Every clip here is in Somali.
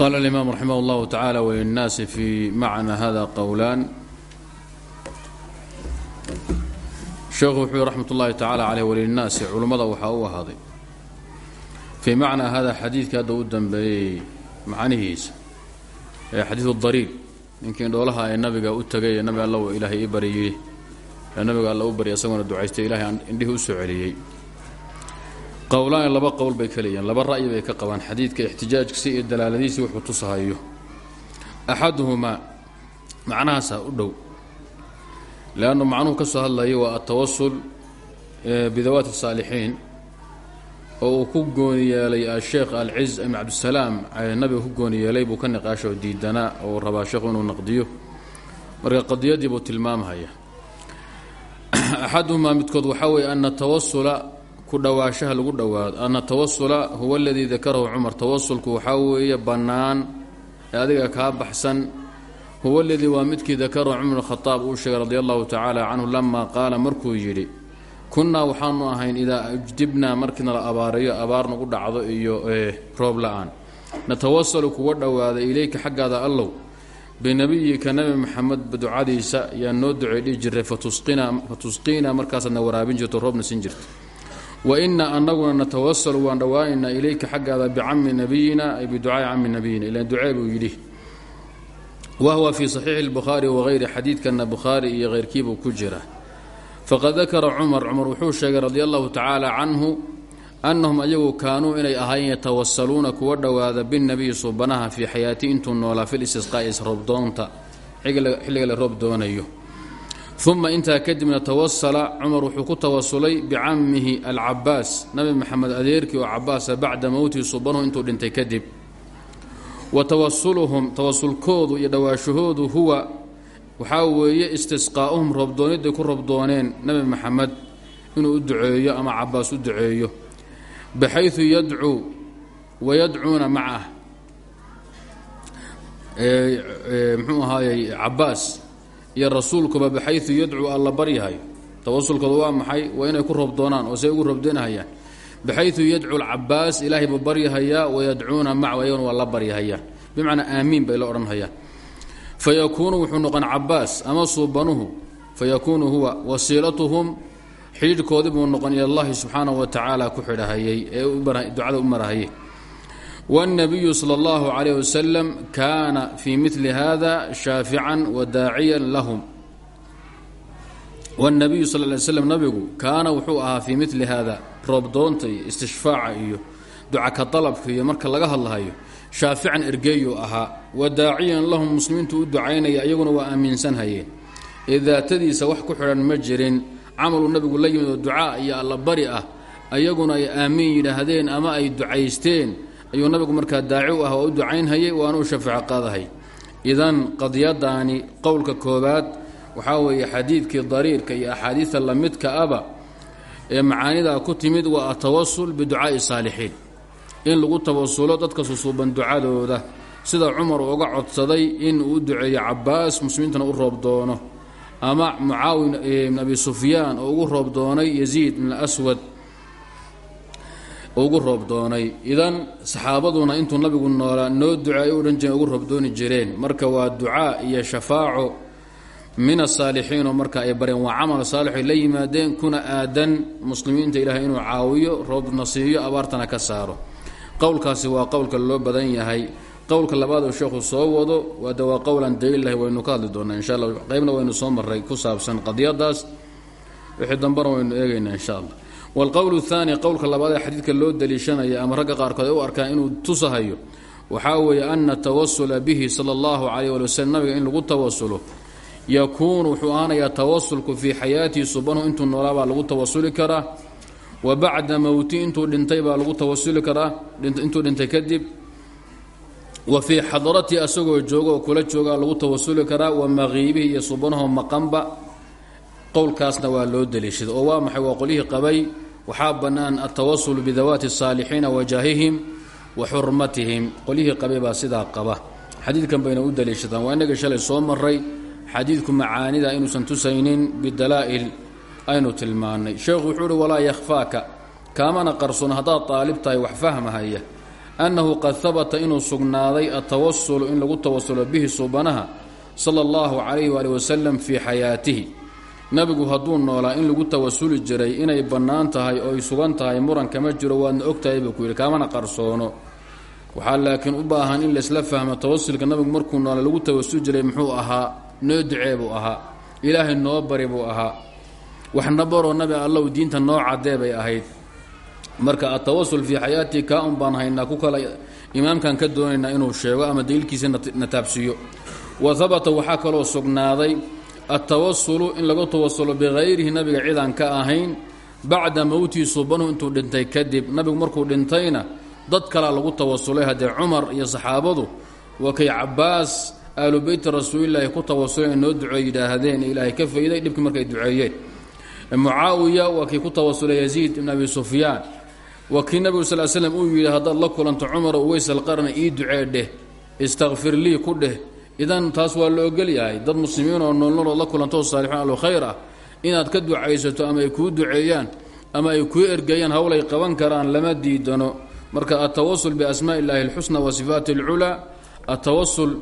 qala اlimam raximah اllahu tacaala wlilnaasi fi macna hada qowlaan sheekhu wuxuu yhi raxmat ullahi tacaala caleyh walilnaasi culummada waxaa u ahaaday fii macnaa hada xadiidka hadda u dambeeyey macnihiisa ee xadiidu dariir ninkii indhoolaha ee nabiga u tagay ee nabi alla ilaahay i baryey ee nabiga alla u baryay isagoona ducaystay ilahay indhihii u soo celiyey qowlaan laba qowl bay ka laba ra'yi bay ka qabaan. Xadiidka ixtijaajkiisa iyo dalaaladiisii wuxuu tusahayo axaduhumaa macnahaasaa u dhow. Leannu macnuhu ka soo hadlayo waa atawasul bidawaati saalixiin oo uu ku gooni yeelay asheekh alciz ibn cabdisalaam nabiga ku gooni yeelay ka niqaasha oo oo rabaa sheekhu inuu naqdiyo. Marka qadiyadii buu tilmaamhaya axaduhumaa midkood waxaa weeye ana tawasula ku dhowaashaha lagu dhowaado. Ana tawasula huwa aladii dakarahu cumar. Tawasulku waxaa weeye bannaan ee adiga kaa baxsan. Huwa aladii waa midkii dakarahu cumar khadaab uu sheegay radi allahu tacaala canhu lama qaala markuu yidhi kunnaa waxaanu ahayn idaa ajdibnaa markiina la abaarayo abaar nagu dhacdo iyo roob la'aan. Natawasalu kuwa dhowaada ilayka xaggaada allow binabiyika nabi maxamed ducadiisa yaa noo ducey dhihi jiray fatusqiina markaasaadna waraabin jirto roobna siin jirta wa inna anaguna natawasalu waan dhowaanaynaa ilayka xaggaada bicami nabiyina ay biducaai cami nabiyina ilan ducee buu yidhi. Wahwa fii saxiixi lbukhaari wahayri xadiidkana bukhaari iyo heyrkiibuu ku jira. Faqad dakara cumar cumar wuxuu sheegay radi allahu tacaala canhu annahum ayagu kaanuu inay ahaayeen yatawasaluuna kuwa dhowaada binnabiyi suubanaha fii xayaati intuu noolaa fil istisqaa'i isroobdoonta xilliga la roob doonayo uma intaa kadibna tawasala cumar wuxuu ku tawasulay bicamihi alcabaas nabi maxamed adeerkii oo cabaasa bacda mowtihi suubanuhu intuu dhintay kadib. Wa tawasuluhum tawasulkoodu iyo dhowaashahoodu huwa waxaa weeye istisqaa'uhum roobdooniday ku roobdooneen nabi maxamed inuu u duceeyo ama cabaas u duceeyo. Baxayu yadcuu wayadcuuna macah mxuu ahaayey cabaas iyo rasuulkuba baxayu yadcuu alla baryahayo tawasulkooda waa maxay? Waa inay ku roobdoonaan oo say ugu roobdoonahayaan baxayu yadcuu alcabaas ilaahay buu baryahayaa wayadcuuna macahu ayaguna waa la baryahayaan bimacnaa aamiin bay la odhanhayaan fayakuunu wuxuu noqon cabaas ama suubanuhu. Fayakuunu huwa wasiilatuhum. Xidhiidhkoodii buu noqon ilallahi subxaanahu wa tacaala ku xidhahayey ee ducada u marahayey wاnnabiyu sala اllahu calayh wasalam kaana fii mili hada shaafican wadaaciyan lahum wاnnabiyu sal ly slam nabigu kaana wuxuu ahaa fii mili hada roobdoonta iyo istishfaaca iyo ducaka dalabka iyo marka laga hadlahayo shaafican ergeeyuu ahaa wadaaciyan lahum muslimiintu u ducaynaya iyaguna waa aaminsanhayeen ee daatadiisa wax ku xidhan ma jirin camaluu nabigu la yimid oo ducaa iyo allabari ah ayaguna ay aamiin yidhaahdeen ama ay ducaysteen ayuu nabigu markaa daaci u ah oo u ducaynhayay waana u shafaaco qaadahay. Idan qadiyadaani qowlka koobaad waxaa weeye xadiidkii dariirka iyo axaadiista lamidka aba ee macaanidaa ku timid waa atawasul biducaa'i saalixiin. In lagu tawasulo dadka susuuban ducadooda. Sida cumar uga codsaday in uu duceeyo cabaas muslimiintana u roob doono. Ama mucaawin ibn abi sufyaan oo ugu roob doonay yaziid ibn aswad ugu roob doonay. Idan saxaabaduna intuu nabigu noolaa noo duceeyo odhan jireen ugu roobdooni jireen. Marka waa ducaa iyo shafaaco min asaalixiin oo marka ay bareen waa camal saalix ay la yimaadeen kuna aadan muslimiinta ilaahay inuu caawiyo roobna siiyo abaartana ka saaro. Qowlkaasi waa qowlka loo badan yahay. Qowlka labaad oo sheekhu soo wado waade waa qowlan daliillahi waynu ka hadli doonaa insha alla qaybna waynu soo maray ku saabsan qadiyadaas. Wixii dambena waynu eegaynaa insha allah waalqowl thaani qowlka labaad ee xadiidka loo daliishanaya ama ragga qaarkood ay u arkaan inuu tusahayo waxaa weeye ana tawasula bihi sala allahu calayh wali waslm nabiga in lagu tawasulo yakuunu wuxuu ahaanayaa tawasulku fii xayaatihi subanuhu intuu noolaabaa lagu tawasuli karaa wa bacda mowti intuu dhintay baa lagu tawasuli karaa intuu dhintay kadib wa fii xadratii asagoo jooga oo kula joogaa lagu tawasuli karaa wa maqiibihi iyo subanaho maqanba qowlkaasna waa loo daliishaday oo waa maxay? Waa qolyihii qabay waxaa bannaan altawasulu bidawaati الsaalixiina wajaahihim wa xurmatihim. Qolyihii qabay baa sidaa qaba. Xadiidkan bayna u daliishadaan waa inagii shalay soo maray xadiidku macaanida inuusan tusaynin bidalaa'il aynu tilmaannay. Sheekhu wuxuu uhi walaa yakhfaaka. Kaamana qarsoon haddaad aalib tahay wax fahmahaya. Annahu qad habata inuu sugnaaday atawasulu in lagu tawasulo bihi suubanaha sala allahu calayhi waali wasalam fii xayaatihi nabigu hadduu noolaa in lagu tawasuli jiray inay bannaan tahay oo ay sugan tahay muran kama jiro waadna ogtahay buu ku yidhi kaamana qarsoono waxaa laakiin u baahan in laysla fahmo tawasulka nabigu markuu noolaa lagu tawasuli jiray muxuu ahaa noo ducee buu ahaa ilaahay noo bari buu ahaa waxna baroo nabi allow diinta noo cadee bay ahayd marka atawasul fii xayaatii kaa un baan ku kala imaamkan ka doonaynaa inuu sheego ama daliilkiisa na taabsiiyo wa habata waxaa kaloo sugnaaday altawasulu in lagu tawasulo bikayrihi nabiga cidaan ka ahayn bacda mowtihi subanuhu intuu dhintay kadib nabigu markuu dhintayna dad kalaa lagu tawasulay haddee cumar iyo saxaabadu waa kay cabaas aalu beyti rasuulilaahi ku tawasuleen noo ducee yidhaahdeen ee ilaahay ka fayday dhibkii markay duceeyeen mucaawiya waa kii ku tawasulay yaziid ibn abi sufyaan waa kii nabigu sal slm uu yidhi haddaad la kulanto cumar uweys alqarna ii ducee dheh istakfir lii ku dheh idan taas waa la ogol yahay dad muslimiin oo noolnolood la kulanto saalixuun ahlu khayr ah inaad ka ducaysato ama ay kuu duceeyaan ama ay kuu ergeeyaan howlay qaban karaan lama diidano. Marka altawasul biasmaa illaahi alxusna wa sifaati alculaa altawasul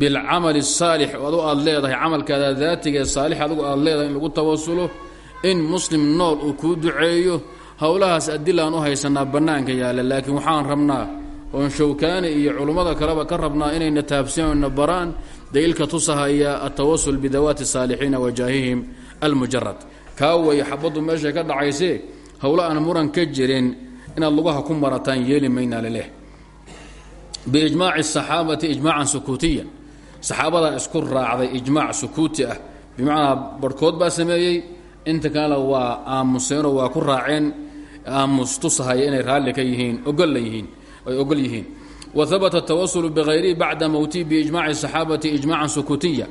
bilcamali asaalix adu aad leedahay camalkaada daatiga ee saalix adigu aad leedahay in lagu tawasulo in muslim nool uu kuu duceeyo howlahaas adilaan u haysanaa bannaanka yaalla. Laakiin waxaan rabnaa oon shawkaani iyo culummada kaleba ka rabnaa inayna taabsiyan na baraan daliilka tusahaya altawasul bidawaati saalixiina wajaahihim almujarad kaa way xabaddu meeshay ka dhacaysee howlo aan muran ka jirin inaad lugaha ku marataan yeeli maynaa leleh biijmaaci asaxaabati ijmaacan sukuutiya saxaabadaa isku raacday ijmaac sukuuti ah. Bimacnaa barhkood baa sameeyey inta kalena waa aamuseenoo waa ku raaceen aamus tusahaya inay raalli ka yihiin ogolla yihiin ay ogol yihiin. Wa habata atawasulu bikayrihi bacda mowtihi biijmaci saxaabati ijmaacan sukuutiya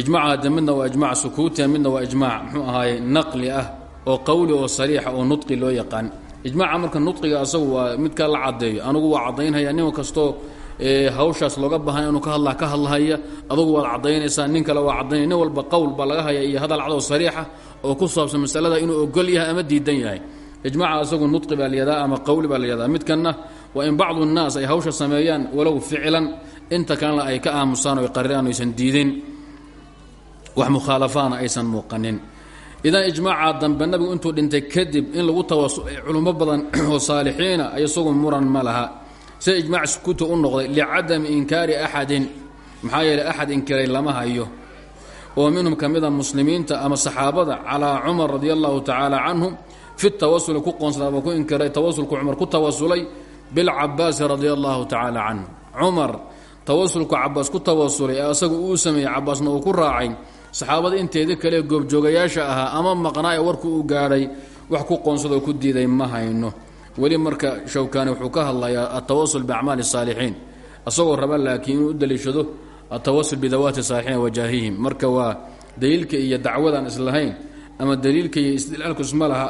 ijmaca hadde midna waa ijmac sukuutiya midna waa ijmaac muxuu ahaaye naqli ah oo qowli oo sariixa oo nudqi loo yaqaan. Ijmaaca marka nudqiga asagu waa midkaa la caddeeyo. Anugu waa caddaynhaya nin kastoo hawshaas looga baahanya inuu ka hadla ka hadlahaya adugu waad caddaynaysaa nin kale waa caddaynaya nin walba qowl baa laga haya iyo hadal cadoo sariixa oo ku saabsan masalada inuu ogol yahay ama diidan yahay. Ijmaaca asagu nudqi baa layadaa ama qowli baa layadaa midkanna waa in bacdu nnaas ay hawsha sameeyaan walow ficlan inta kalena ay ka aamusaan o qariraan aysan diidin wax mukhaalafaana aysan muuqanin. Idan ijmaaca dambe nabigu intuu dhintay kadib in lagu culummo badan oo saalixiina isagu muran ma laha. Sida ijmaac sukuuti u noqday licadami inkaari axadin maxaa yeeley axad inkiray lama hayo. Oo minhum ka mida muslimiinta ama saxaabada calaa cumar radi allahu tacaala canhum fi tawasuli ku bilcabaasi radia allahu tacaala canhu cumar. Tawasulku cabaas ku tawasulay ee asagu uu sameeyey cabaasna uu ku raacay. Saxaabada inteeda kale goobjoogayaasha ahaa ama maqnaa ee warku u gaadhay wax ku qoonsadoo ku diiday ma hayno. Weli marka shawkaani wuxuu ka hadlayaa altawasul biacmaali saalixiin. Asagoo raba laakiin inuu u daliishado altawasul bidawaati saalixiin wajaahihim. Marka waa daliilka iyo dacwadaan islahayn ama daliilka iyo istidlaalku isma laha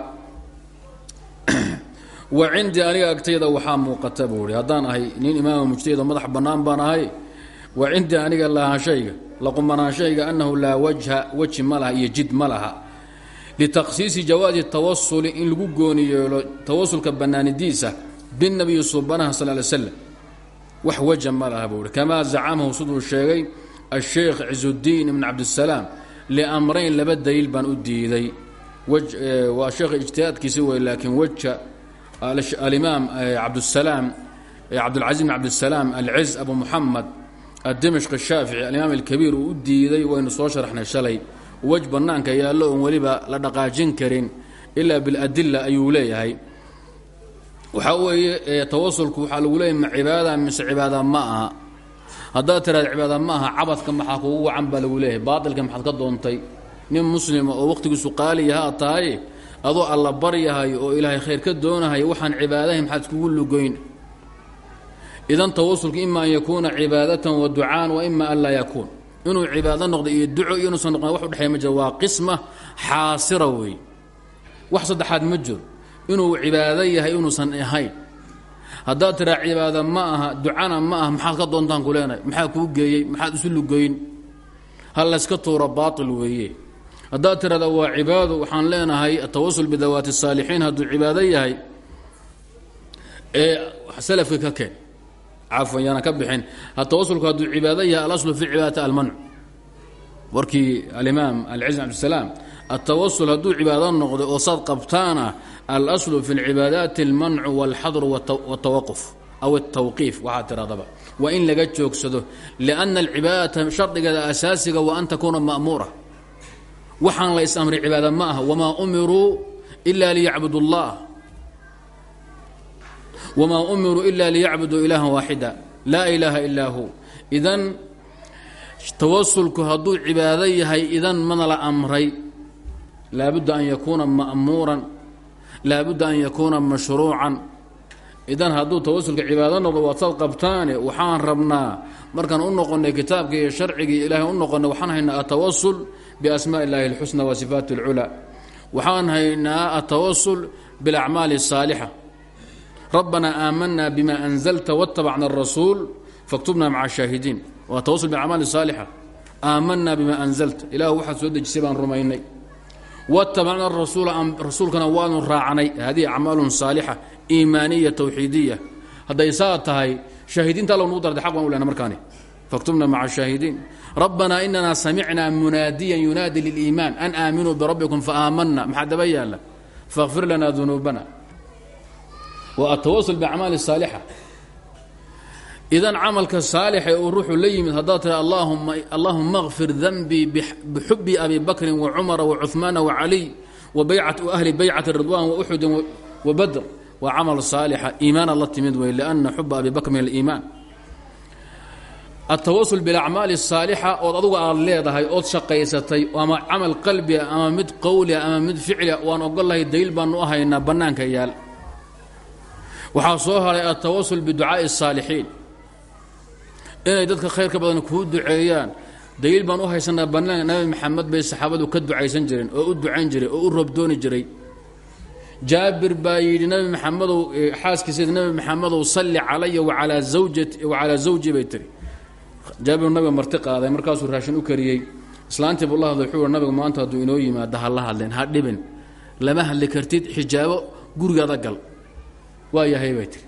wa cindii aniga agtayda waxaa muuqata buu ihi ahay nin imaama mujtahid oo madax bannaan baan ahay wa cindii aniga lahaanshayga laqumanaanshayga annahu laa wajha weji ma iyo jid ma laha. Litaqsiisi jawaasi tawasuli in lagu gooni yeelo tawasulka bannaanidiisa binabiyi subanaha sal ly slam wax waja ma laha buu ihi kamaa zacamahu siduu sheegay asheekh cizudiin ibn cabdisalaam liamrayn laba daliil baan u diiday. Waa sheekha ijtihaadkiisi wey laakiin wejka alimaam cabdusalaam cabdulcaziz bn cabdisalaam alciz abu muxamed adimashq shaafici alimaam alkabiir uu u diiday waynu soo sharaxnay shalay wej bannaanka yaallo oon weliba la dhaqaajin karin ilaa biladila ayuu leeyahay waxaa weeye tawasulku waxaa lagu leeyahy ma cibaada mise cibaada ma aha haddaad tiraada cibaada ma aha cabadka maxaa kugu wacan baa lagu leeyahay baatilka maxaad ka doontay nin muslima oo waqhtigiisu qaaliyaha tahay adoo alla baryahay oo ilaahay khayr ka doonahay waxaan cibaadahay maxaad iskugu lugoyn. Idan tawasulku ima an yakuuna cibaadatan wa ducaan wa ima an laa yakuun. Inuu cibaado noqdo iyo duco iyo inuusan noqon wax udhexeeya ma jiro. Waa qisma xaasira weey wax saddexaad ma jiro. Inuu cibaado yahay inuusan ahayn. Haddaad tiraa cibaado ma aha ducana ma aha maxaad ka doontaan ku leenahay? Maxaa kuu geeyey? Maxaad isu lugoyn? Ha layska tuuro baatil weeye haddaad tirahda waa cibaado waxaan leenahay atawasul bidawaati saalixiin. Hadduu cibaado yahay salafkii ka keen. Cafwan yaana ka bixin. Tawasulku hadduu cibaado yahay alaslu fi cibaadati almancu warkii alimaam alciz abdisalaam atawasul hadduu cibaado noqdo oo saad qabtaana alaslu fi lcibaadaati almancu walxadru wtawaquf aw altawqiif waxaa tiradaba waa in laga joogsado lianna alcibaadata shardigeeda asaasiga wa an waxaan la is amray cibaada ma aha. Wamaa umiruu ila liyacbudu اllah wmaa umiruu ila liyacbuduu ilaaha waaxida laa ilaaha ilaa hu. Idan tawasulku hadduu cibaado yahay idan mana la amray. Laabudda an yakuuna ma'muuran. Laabudda an yakuuna mashruucan. Idan hadduu tawasulka cibaado noqdo waad saad qabtaane waxaan rabnaa. Markaan u noqonnay kitaabka iyo sharcigii ilaahay u noqonnay waxaan haynaa atawasul biasmaa illaahi اlxusna wa sifaat اlculaa waxaan haynaa atawasul biاlacmaali الsaalixa rabbana aamanaa bima anzalta waاtabacna الrasuul faktubna maca shaahidiin waa tawasul biacmaali saalixa aamanaa bima anzalta ilahu waxaad soo dejisay baan rumaynay watabacna rasuula rasuulkana waanu raacnay hadihi acmaalun saalixa iimaaniya tawxiidiya hadday saa tahay shaahidiinta alla nugu darday xaq baan u lehna markaani faktubna maca shaahidiin rabbanaa inanaa samicnaa munaadiyan yunaadi liliimaan an aaminuu birabbikum faaamanna maxaa daba yaalla? Faاkfir lana dunuubana wa atawasul biacmaali saalixa idan camalka saalixa uu ruuxu la yimid haddaad tira allaahuma kfir danbii bixubi abi bakrin wacumara wacuhmaana wacaliy wa baycatu ahli baycati ridwan wauxudin wabadr waa camal saalixa iimaanaad la timid wey lianna xuba abi bakr min aliimaan atawasul bilacmaali asaalixa ood adugu aad leedahay ood shaqaysatay ama camal qalbiga ama mid qowlia ama mid ficlia waan ogolahay daliil baanu u haynaa bannaanka yaal waxaa soo haray atawasul biducaa'i الsaalixiin inay dadka khayrka badan kuu duceeyaan. Daliil baan u haysanaa bannaanka nabi maxamed bay saxaabadu ka ducaysan jireen oo u ducayn jiray oo u roobdooni jiray. Jaabir baa yidhi nabi maxamedow xaaskiisa nabi maxamedow salli calaya waalaa zawjati wacalaa zawji bay tiri jaabir nabiga marti qaaday markaasuu raashin u kariyey. Islaantii buu la hadlay wuxuu nabigu maanta hadduu inoo yimaado ha la hadleen ha dhibin. Lama hadli kartid xijaabo gurigaada gal. Waa yahay bay tiri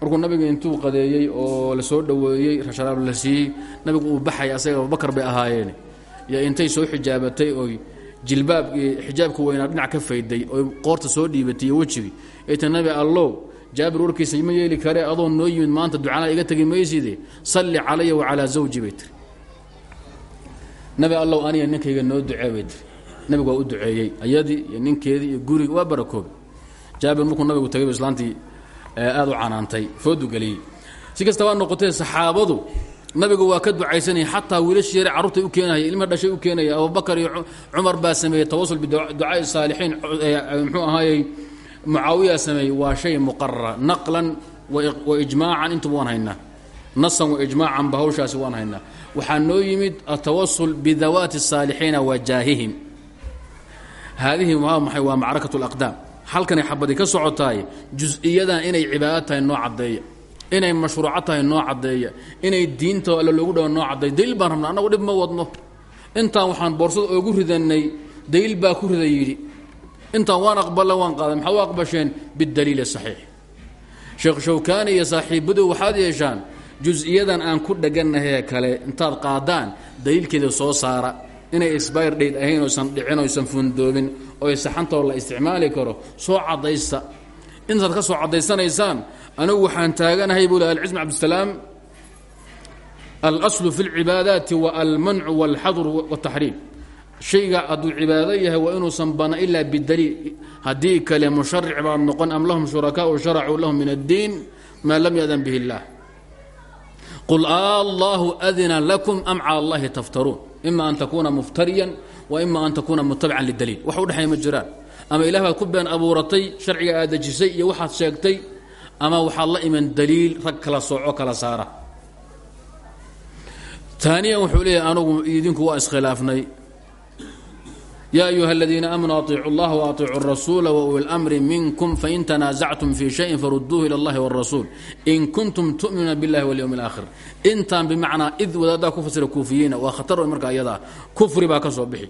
markuu nabiga intuu qadeeyey oo la soo dhoweeyey sharaab la siiyey nabigu uu baxay asaga abubakar bay ahaayeen. Iyo intay soo xijaabatay oy jilbaab xijaabka weynaa dhinac ka fayday oy qoorta soo dhiibatay iyo wejigii ay ta nabi allow jaabir warkiisa ma yeeli kare adoo noo yimid maanta ducana iga tegi mayside salli calaya wacalaa zawji bay nabi allow aniga ninkayga noo ducee bay waa u duceeyey ayadii ninkeedii iyo waa barakoobe jaabir markuu nabigu tagay islaantii aada u canaantay foodu geliyey. Si kastaba noqotee saxaabadu nabigu waa ka ducaysanaya xataa wiilashii yare carruurtay u keenaya ilma dhashay u keenaya abubakar iyo cumar baa sameeyey tawasul biducaai saalixiin muxuu ahaayey mucaawiya sameeyey waa shay muqarara naqlan waijmaacan intuba waan haynaa. Nasan waijmaacanba hawshaasi waan haynaa. Waxaa noo yimid atawasul bidawaati saalixiina wajaahihim haadihi waa maxay? Waa macrakat laqdaam halkanay xabadi ka socotaay jus-iyadan inay cibaado noo caddeeya. Inay mashruuco noo caddeeya. Inay diinta alle loogu dhawo noo caddeeya. Daliil baan rabna annagu ma wadno. Intaan waxaan boorsada oogu ridanay daliil baa ku rida intaan waan aqballa waan qaaday maxaad u aqbasheen bidaliili saxiix sheekh shawkaani iyo saaxiibadu waxaad yeeshaan jus-iyadan aan ku dhegannahee kale intaad qaadaan daliilkeeda soo saara inay exbire date ahayn oysan dhicin oysan fundoobin oy saxantoo la isticmaali karo soo caddaysta intaad ka caddaysanaysaan anigu waxaan taaganahay buu le alcism cabdisalaam alaslu fi اlcibaadaati wa almancu wاlxadru wاtaxriim shayga hadduu cibaado yahay waa inuusan bana ilaa bidaliil. Haddii kale musharic baa noqon am lahum shurakaau sharacuu lahum min addiin maa lam yadan bihi اllah qul allahu adina lakum am cala اllahi taftaruun. Ima an takuuna muftariyan wa ima an takuuna mutabican lidaliil. Wax udhexeeya ma jiraan. Ama ilah baad ku been abuuratay sharciga aad sheegtay ama waxaad la iman daliil rag kala sooco kala saara. Taaniyan wuxuu leeyahay anugu idinku waa iskhilaafnay yaa ayuha aladiina aamanuu aiicu اllaha waaطiicuu الrasuula wauli اlmri minkum fain tanaasactum fii shayin faruduuhu ilى اllahi wالrasuul in kuntum tu'minuuna biاllahi wاlyowm اlaakhir intaan bimacnaa id wadaaddaa ku fasira kuufiyiina waa khatar marka ayadaa kufri baa ka soo bixi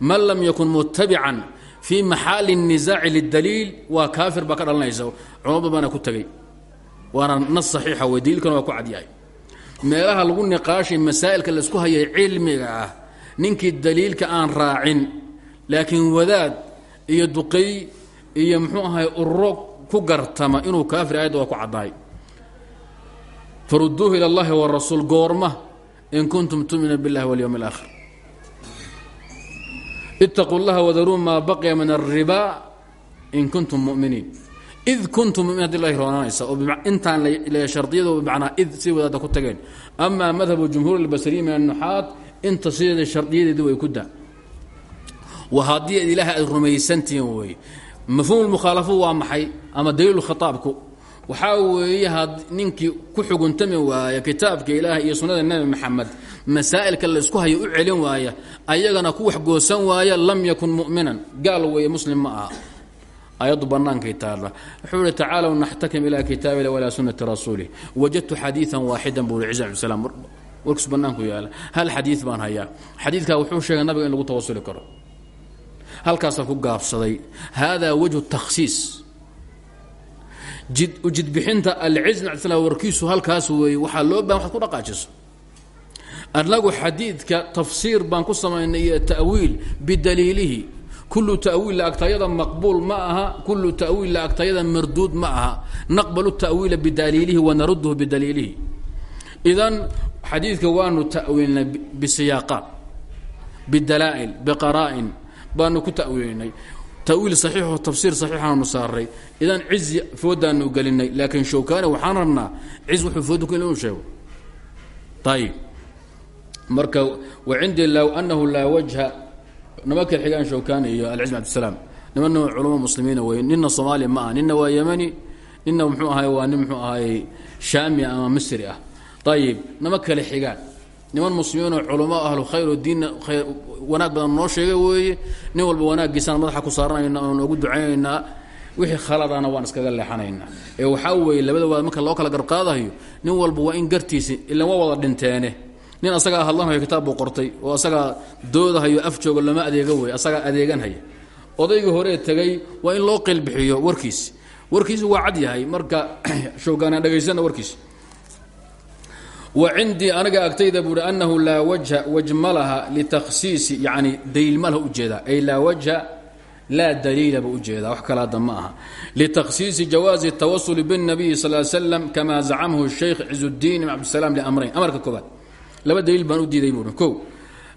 man lam yakun mutabican fii maxaali الnisaaci lidaliil waa kaafir baa ka dhalanaysa culamo baana ku tegey waana nas saxiixa wey daliilkana waa ku cadyahay meelaha lagu niqaashay masaa'ilka laysku hayay cilmiga ah ninkii daliilka aan raacin laakiin wadaad iyo duqay iyo muxuu ahay ururo ku gartama inuu kaafir ayadda waa ku caddahay faruduuhu ila اllahi warasuul goorma in kuntum tu'mina biاllahi walyowm اlaakhir itaquu اllaha wadaruu maa baqiya min الriba in kuntum muminiin id kuntum mumin hadi lahi roonanaysa oo intaan shardiyado bimacnaa id si wadaadda ku tageen amaa madhabu jumhuur اlbasriyi min الnuxaat inta sideeda shardiyadeedi way ku daa wa haddii ilaahay aad rumaysantihiin weeye mafhuum lmukhaalafo waa maxay ama daliilu khitaabku? Waxaa weeye had ninkii ku xuguntami waaya kitaabka ilaahay iyo sunnada nebi maxamed masaa'ilka la isku hayo u celin waaya ayagana ku waxgoosan waaya lam yakun mu'minan. Gaal weeye muslim ma aha. Ayaddu bannaankay taalla. Wuxuu ihi tacaalow naxtakim ilaa kitaabilah walaa sunnati rasuulih wajadtu xadiidan waaxidan buu ihi ciisa abdisalaam warkiisu bannaanku yaalla hal xadiid baan hayaa. Xadiidkaa wuxuu sheegay nabiga in lagu tawasuli karo halkaasaa ku gaabsaday. Haadaa wajhu takhsiis. Jidbixinta alciz sl warkiisu halkaas weeye waxaa loo baahan waxad ku dhaqaajiso. Annagu xadiidka tafsiir baan ku samaynay iyo ta'wiil kullu ta'wiil agtayada maqbuul ma aha kullu ta'wiil agtayada marduud ma aha. Naqbalu ta'wiila bidaliilihi wanaruduhu bidaliilihi. Idan xadiidka waanu ta'wiilnay bisiyaaqaat bidalaa'il biqaraa'in baanu ku ta'wiilinay tawiil saxiixo tafsiir saxiixaanu saaray. Idan cizi foodaanu gelinay laakiin showkaani waxaan rabnaa ciz wuxuu fooda ku inuu sheego. Ayib marka wacindii low anahu laa wajha nama kala xigaan showkaani iyo alciz bin abdisalaam. Nimana culamo muslimiina wey nina soomaaliya ma ah nina waa yemani nina muxuu ahay waa nin muxuu ahay shaami ama misri ah. Ayib nama kala xigaan niman muslimiinoo culamo ahlu khayr oo diinna wanaag badan noo sheegay weeye. Nin walba wanaaggiisaan madaxa ku saaranayna oo noogu ducaynaynaa wixii khaladana waan iskaga leexanaynaa. Ee waxaa weeye labada waad marka loo kala garqaadayo nin walba waa in gartiisi ilan wada dhinteene. Nin asagaa hadlanhayo kitaab buu qortay oo asagaa doodahayo af joogo lama adeego wey asagaa adeeganhaya. Odaygii horee tegay waa in loo qilbixiyo warkiisi warkiisi waa cad yahay. Marka showgaana dhagaysana warkiisi wcindii aniga agtayda buuhi anahu laa wajha wajmalaha litakhsiisi yani daliil malha ujeedaa ay laa wajha laa daliilaba ujeedaa wax kale hadda ma aha litakhsiisi jawaazi اtawasuli bالnabiyi sal slam kama zacamahu shaykh cizudiin ibn cabdisalaam limrayn amarka koobaad laba daliil baan u diiday buui ko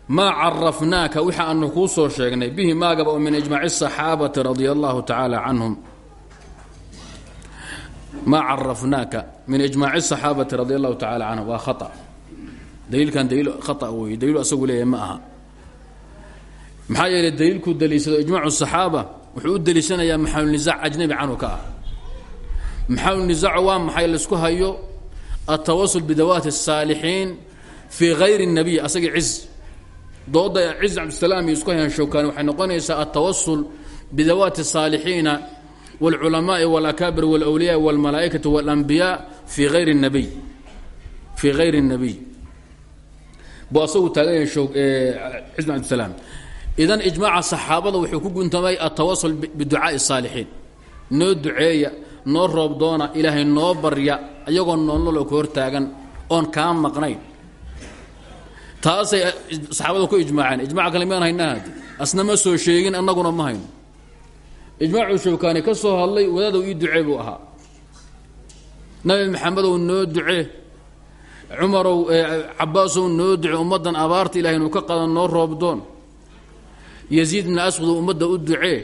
maa carafnaaka waxa aanu kuu soo sheegnay bihi maagaba oo min ijmaaci الصaxaabati radia allahu tacaala canhum ma carafnaaka min ijmaaci الصaxaabati radi allahu tacala canhum waa khaa daliilkan daliil khaa wey daliilu asagu leeyahay ma aha maxaa yeelay daliilkuu daliishado ijmac الصaxaaba wuxuu u deliishanayaa maxaluniزaac ajnabi canhu ka ah maxaluniزaac waa maxay laisku hayo الtawasul bidawaati الsaalixiin fii غayri الnabiy asagii ciz dooda ciz cabdisalaam iyo isku hayaan showkaani waxay noqonaysaa الtawasul bidawaati الsaalixiina wاlculamaai wاlakaabir wاlwliyaa wاlmalaaئikaةi wاlanbiyaa fii ayri الnabiy fii hayri الnabiy buu asagu taagan yahay ciz bin abdisalaam idan ijmaaca saxaabada wuxuu ku guntamay atawasul biducaaءi الsaalixiin noo duceeya noo roob doona ilaahay noo barya iyagoo noolnolo ka hortaagan oon kaa maqnayn taasay saxaabada ku ijmaaceen ijmac kale miaan haynaad asna ma soo sheegin annaguna ma hayno ijmaacu shawkaani ka soo hadlay wadaadow ii ducee buu ahaa. Nabi maxamedow noo ducee cumarow cabaasow noo duce ummaddan abaarta ilahay inuu ka qadan noo roobdoon yaziid bna aswadow ummadda u ducee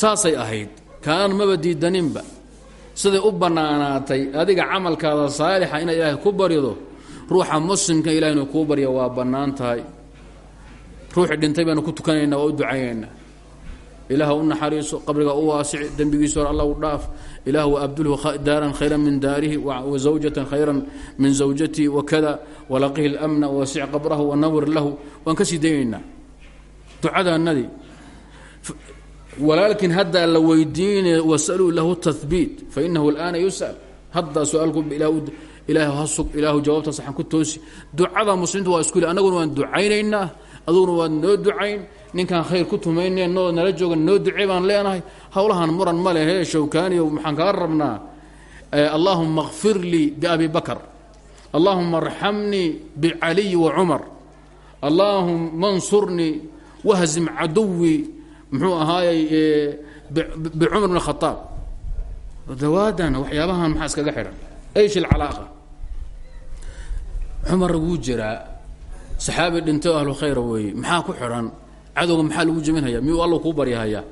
saasay ahayd. Kaanan maba diidaninba siday u bannaanaatay adiga camalkaada saalixa inaad ilaahay ku barido ruuxa muslimka ilahay inuu kuu barya waa bannaan tahay. Ruuxii dhintay baanu ku tukanaynaa waa u ducaynaynaa ilaah u naxariiso qabriga u waasici dembigiisa hore alla u dhaaf ilaah waabdulhu daaran khayra min daarihi wazawjatan khayra min zawjatii wakada walaqihi اlmna wasic qabrahu wanawir lahu. Waan ka sii daynaynaa ducadaanadii walaakin haddaa la weydiinay wasaluu lahu tabiit fainahu alaana yusal. Haddaa su'aalku ilaahu ha sug ilaahu jawaabtaas waxaan ku toosi. Ducada muslimiintu waa iskule annaguna waan ducaynaynaa. Aduguna waad noo ducayn ninkaan khayr ku tumayne noo nala jooga noo ducey baan leenahay howlahan muran ma lehe shawkaaniyo maxaan kaa rabnaa allahuma اkfir lii biabi bakr allahuma arxamnii bicaliyi wacumar allaahuma اnsurnii wahzim caduwii muxuu ahaayey bicumar bn khaaab dawaadan waxyaabahan maxaa iskaga xidhan? Ish alcalaaqa. Cumar wuu jiraa. Saxaabi dhintay ahlu khayra weeye. Maxaa ku xidhan cadowga maxaa lagu jeminhaya miyuu alla kuu baryahayaa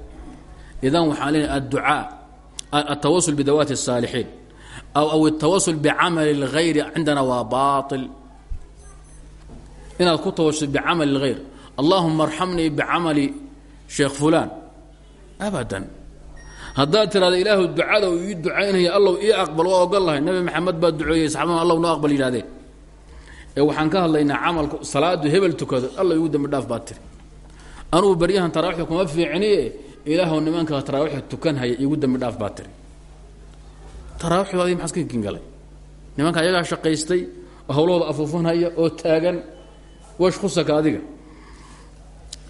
idan waxaan leenahay adducaa altawasul bidawaati الsaalixiin aw aw الtawasul bicamali اlgayri cindana waa baail inaad ku tawasul bicamali اlgayr allahuma arxamnii bicamali sheekh fulaan abadan haddaad tiraada ilaahu ducada uu ii ducaynaya allow ii aqbal waa ogol lahay nabi maxamed baa duceeyey saxaabada allow noo aqbal yidhahdeen ee waxaan ka hadlaynaa camalku salaadu hebel tukado alla igu dambi dhaaf baad tiri anugu baryahan taraawiixda kuma fiicniye ilaahu nimanka taraawiixda tukanhaya igu dambi dhaaf baad tiri taraawiixdu adiga maxaa iska kingalay nimanka ayagaa shaqaystay oo hawlahooda afuufanhaya oo taagan washkhusaka adiga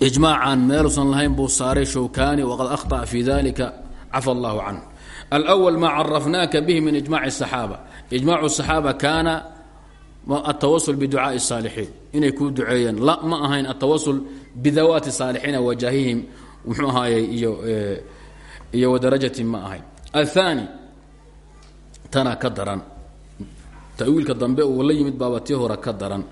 ijmaacan meeluusan lahayn buu saaray shawkani waqad akhطأa fi dalika cafa allahu canه alأwl ma carafnaaka bihi min ijmac الصaxaaba ijmac الصaxaaba kaana atawasul biducaai saalixiin inay kuu duceeyaan la ma ahayn atawasul bidawaati saalixiina wajaahihim muxuu ahaayey iyo eh, iyo wadarajati ma ahayn. Athani tana ka daran. Dambe uu la yimid baaba hore ka daran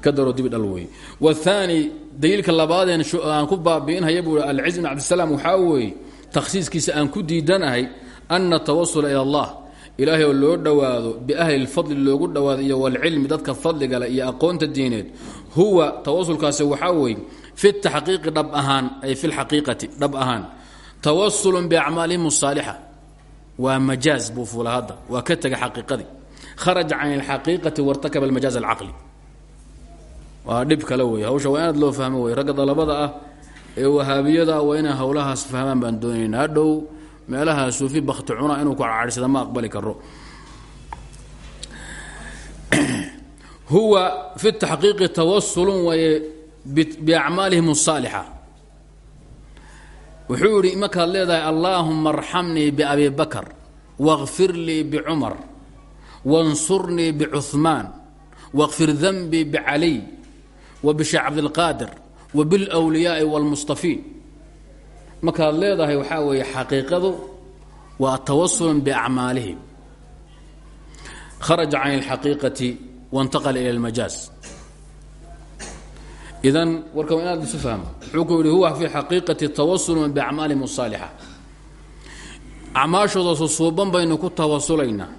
ka daro dibi dhal wey wthaani daliilka aan ku baabi'inhaya buu alciz bn cabdisalaam waxaa weeye takhsiiskiisa aan ku diidanahay ana tawasula ila allah ilaahay oo loo dhowaado biahli lfadli loogu dhowaado iyo walcilmi dadka fadligale iyo aqoonta diineed huwa tawasulkaasi waxaa weeye fi taxqiiqi dhab ahaan ay fi lxaqiiqati dhab ahaan. Tawasulun biacmaalihim asaalixa waa majaaz buu fuula hadda waa ka tega xaqiiqadii. Kharaja can wartakaba almajaaz alcaqli. Waa dhib kale wey hawsha waa inaad loo fahmo wey ragga dalabada ah ee wahaabiyada ah waa inay howlahaas fahmaan baan doonaynaa dhow meelaha suufi bakti cuna inuu ku cadhsada ma aqbali karo huwa fi taxqiiqi tawasulun waye biacmaalihim الsaalixa wuxuu yihi markaad leedahay allaahuma arxamnii biabi bakr wاغfir lii bcumar waاnsurnii bcuثmaan wاغfir danbii bcaliy wbisheekh cabdilqaadir wabilwliyaai wاlmustafiin markaad leedahay waxaa weeye xaqiiqadu waa tawasulun biacmaalihim kharaja can اlxaqiiqati wاntaqala ila اlmajaaz idan warka waa inaad isu fahmo wuxuu ku yihi huwa fi xaqiiqati tawasulun biacmaalihim الsaalixa acmaashooda susuuban baynu ku tawasulaynaa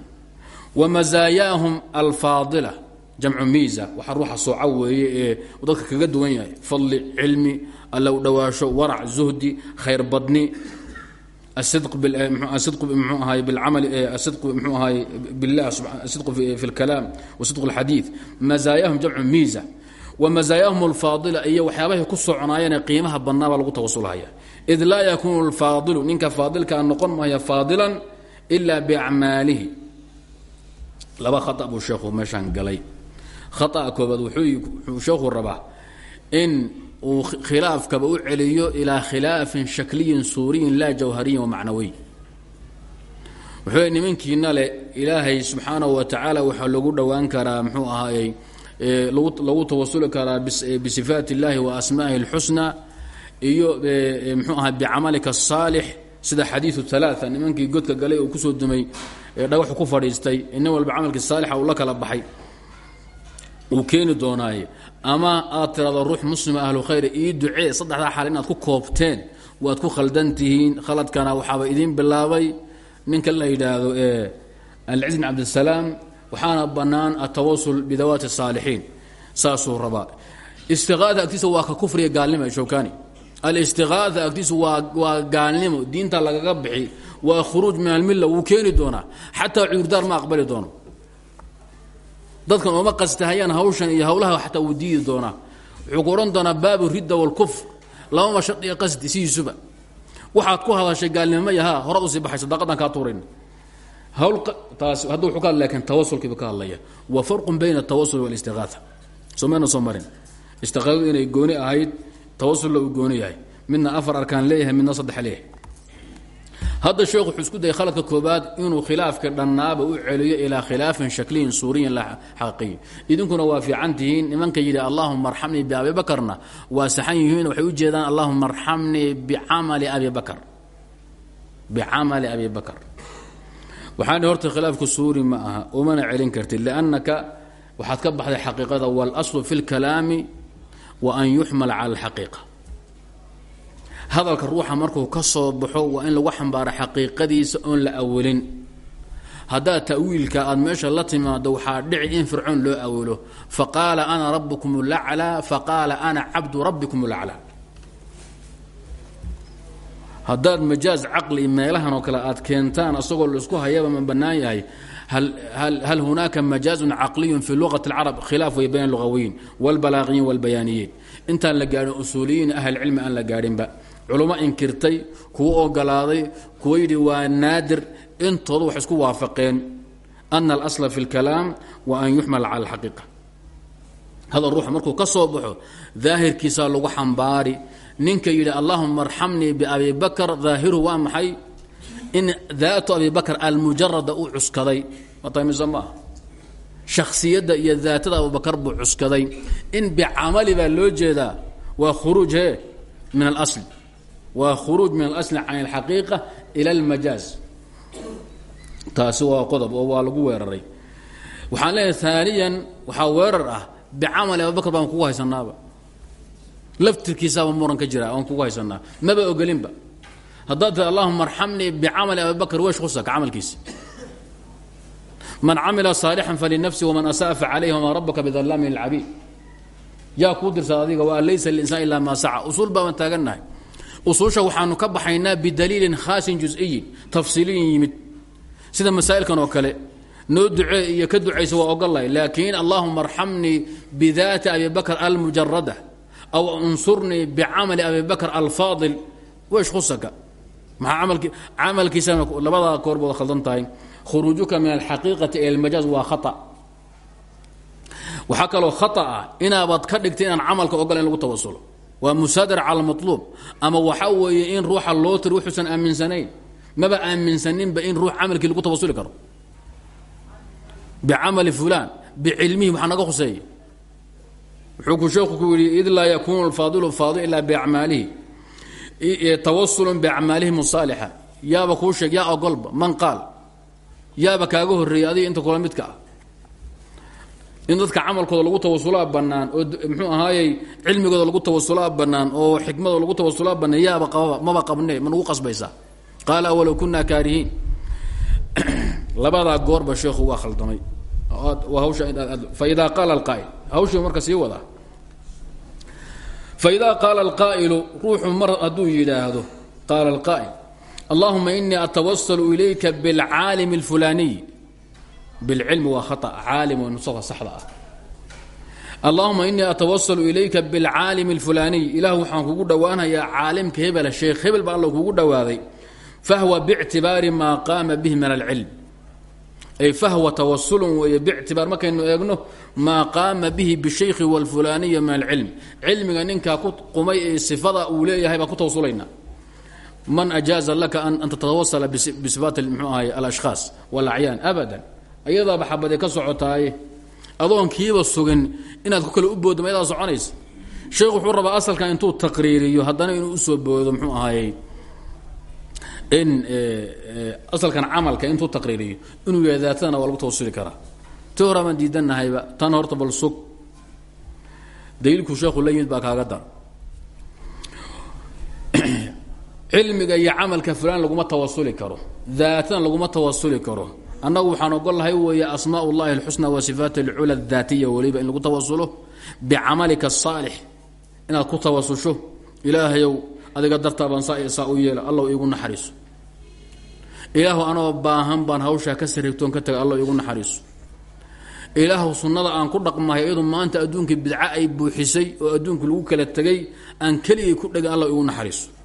wamazaayaahum alfaadila jamcu miisa waxaa ruuxa sooca weeye ee dadka kaga duwan yahay. Fadli cilmi allow dhawaasho warac zuhdi khayr badni asidq asidq mxuu ahaay bilcamal asidq mxuu ahaay billah asidq fi اlkalaam wasidq اlxadiid mazaayahum jamcu miisa wamazaayahum alfaadila iyo waxyaabahay ku soconaayeenee qiimaha badnaa lagu tawasulhaya id laa yakuunu alfaadilu ninka faadilkaa noqon maya faadilan ila biacmaalihi laba khata buu sheekhu meeshaan galay khaطأa koobaad wuxuu sheekhu rabaa in uu khilaafkaba u celiyo ilaa khilaafin shakliyin suuriyin laa jawhariyin wamacnawiy wuxuu nimankiina le ilaahay subxaanahu wa tacaala waxaa lagu dhowaan karaa mxuu ahaayey lagu tawasuli karaa bisifaat اllahi wa asmaa'ihi اlxusna iyo mxuu ahaa bicamalika الsaalix sida xadiiu ثalaaثa nimankii godka galay oo kusoo dumay dhagaxu ku fadhiistay inin walba camalkii saalixa uu la kala baxay uu keeni doonaaye ama aad tirado ruux muslima ahlu khayr ii ducee saddexdaa xaal inaad ku koobteen waad ku khaldan tihiin khaladkana waxaaba idiin bilaabay. Ninka la yidhaahdo alciz bin cabdisalaam waxaana bannaan atawasul bidawaati الsaalixiin saasuu rabaa. Istiqaada agtiisa waa ka kufriga gaalnimo showkani alistiqaada agtiisa waa waa gaalnimo. Diinta lagaga bixi waa khuruuj min almilla wuu keeni doonaa. Xataa cudurdaar ma aqbali doono dadkan ooma qastahayaan hawshan iyo hawlaha xataa wuu diidi doonaa. Wuxuu ku odhan doonaa baabu ridda wاlkufr lamama shadhiga qasdi sidiisuba. Waxaad ku hadashay gaalnimo yaha horaad u sii baxaysa daaqadan kaa tuurayn. Hawl taas hadda wuxuu ka hadla laakiin tawasulkiiba ka hadlaya. Wa farqun bayna atawasul wاlistiqaaa soo mayna soo marin. Istiqaadadu inay gooni ahayd tawasulla uu gooni yahay. Midna afar arkaan leeyahay midna saddex leeyahay hadda sheekh wuxuu isku dayay khaladka koobaad inuu khilaafka dhannaaba u celiyo ilaa khilaafin shakliyin suuriyin la xaqiiyo idinkuna waa fiican tihiin. Nimanka yidhi allahuma arxamnii biabi bakarna waa saxan yihiin u jeedaan allahuma arxamnii bicamali abi bakar bicamali abi bakar waxaan horta khilaafku suuri ma aha umana celin kartid liannaka waxaad ka baxday xaqiiqada walaslu fi اlkalaami wa an yuxmal cala alxaqiiqa hadalka ruuxa markuu ka soo baxo waa in lagu xambaaro xaqiiqadiisa oon la awilin haddaad ta'wiilka aad meesha la timaado waxaa dhici in fircoon loo awilo faqaala ana rabbukum laclaa faqaala ana cabdu rabbikum laclaa haddaad majaaz caqli meelahan oo kale aad keentaan asagoo laisku hayaba ma bannaan yahay hal hunaaka majaazun caqliyun fi luqati اlcarab khilaaf way bayn lugawiyin wاlbalaaqiyin wاlbayaaniyiin intaan la gaadhin usuuliyiin ahlcilmi aan la gaadhinba culummo inkirtay kuwa ogolaaday kuwa yidhi waa naadir intoodu waxay isku waafaqeen. Ana alasla fi اlkalaam wa an yuxmal cala alxaqiiqa. Hadal ruuxa markuu ka soo baxo daahirkiisaa lagu xambaari. Ninka yidhi allahuma arxamnii biabi bakr daahiruhu waa maxay? In daatu abi bakr almujarada uu cuskaday. Matamiso shakhsiyadda iyo daatada abubakar buu cuskaday. In bicamali baa loo jeedaa waa khuruuj he min alasl waa khuruuj min alasli can alxaqiiqa ila almajaaz taasi waa qodob oo waa lagu weeraray. Waxaan leeyahay aaniyan waxaa weerar ah bicamali abubakr baan kugu haysanaaba laftirkiisaaba muran ka jira aan kugu haysanaa maba ogelinba. Haddaad tii allahuma arxamnii bicamali abibakr wesh khusaka camalkiisi man camila saalixan falinafsi waman asa'a facalayhi wamaa rabuka bidalaamin lilcabiid yaa kuu dirsa adiga waa laysa linsaan ilaa maa saca. Usuul baaban taagannahay usuusha waxaanu ka baxaynaa bidaliilin khaasin juز'iyin tafsiiliyin yimid. Sida masaa'ilkan oo kale noo ducee iyo ka ducaysa waa ogolahay laakiin allahuma arxamnii bidaati abi bakr almujarada aw unsurnii bicamali abi bakr alfaadil. Wesh khusaka maxaa amalki camalkiisa labadaa koorba wada khaldan tahay. Khuruujuka min alxaqiiqati ila almajaaz waa khata. Waxaa kaloo khata ah inaabaad ka dhigtay inaan camalka ogol in lagu tawasulo waa musaadara cala almatluub. Ama waxa weeye in ruuxa loo tiri wuxuusan aaminsanayn. Maba aaminsaninba in ruux camalkii lagu tawasuli karo. Bicamali fulaan bicilmihi waxaa naga khuseeya wuxuu ku sheeku ku yidhi id laa yakuunu alfaadilu faadil ilaa biacmaalihi. Tawasulun biacmaalihim asaalixa yaaba kuu sheeg yaa ogolba man qaal yaaba kaaga horreeyay adiga inta kula midka ah in dadka camalkooda lagu tawasulaa bannaan oo muxuu ahaayey cilmigooda lagu tawasulaa bannaan oo xikmadooda lagu tawasulaa bannaan yaaba qababa maba qabne ma nagu qasbaysaa qaala awalow kunaa kaarihiin. Labadaa goorba sheekhu waa khaldamay. Waa hawsha faidaa qaala alqaa'il. Hawshii marka sii wadaa. Faidaa qaala alqaa'ilu ruuxu mar hadduu yidhaahdo qaala alqaa'il allahuma inii atawasalu ilayka bilcaalimi اlfulaaniy bilcilmi waa khata caalim waa nusada saxda ah allahuma inii atawasalu ilayka bilcaalimi اlfulaaniy ilah waxaan kugu dhowaanhayaa caalimka hebela sheekh hebel baa alla kugu dhowaaday fahwa bictibaari maa qaama bihi min alcilm ay fahwa tawasulun weeye bictibaar markaynu eegno maa qaama bihi bishaykhi wاlfulaaniya min alcilm cilmiga ninkaa ku qumay ee sifada uu leeyahay baan ku tawasulayna man ajaaza laka an tatawasala bisifaat mxuu ahay alashkhaas walacyaan abadan ayadaaba xabadee ka socotaaye adoon kiiba sugin inaad ku kale u booddo mayadaa soconaysa. Sheekhu wuxuu rabaa asalkan intuu taqriiriyo haddana inuu u soo boodo mxuu ahayey in asalkan camalka intuu taqriiriyo inuu yahay daatadana waa lagu tawasuli karaa. Ti hore baan diidanahayba tan horta bal sug. Daliilkuu sheekhu la yimid baa kaaga dar. Cilmiga iyo camalka fulaan laguma tawasuli karo. Daatadan laguma tawasuli karo annagu waxaan ogolahay weeye asmaa ullahi alxusna wa sifaat alcula daatiya weliba in lagu tawasulo bicamalika asaalix inaad ku tawasusho ilaahayow adiga dartaabaan saa u yeela allow iigu naxariiso. Ilaahu anoo baahan baan hawshaa ka sarigtoon ka taga allow iigu naxariiso. Ilaahu sunnada aan ku dhaqmahay iyadu maanta adduunkii bidca ay buuxisay oo adduunkii lagu kala tegay aan keligay ku dhegay allow iigu naxariiso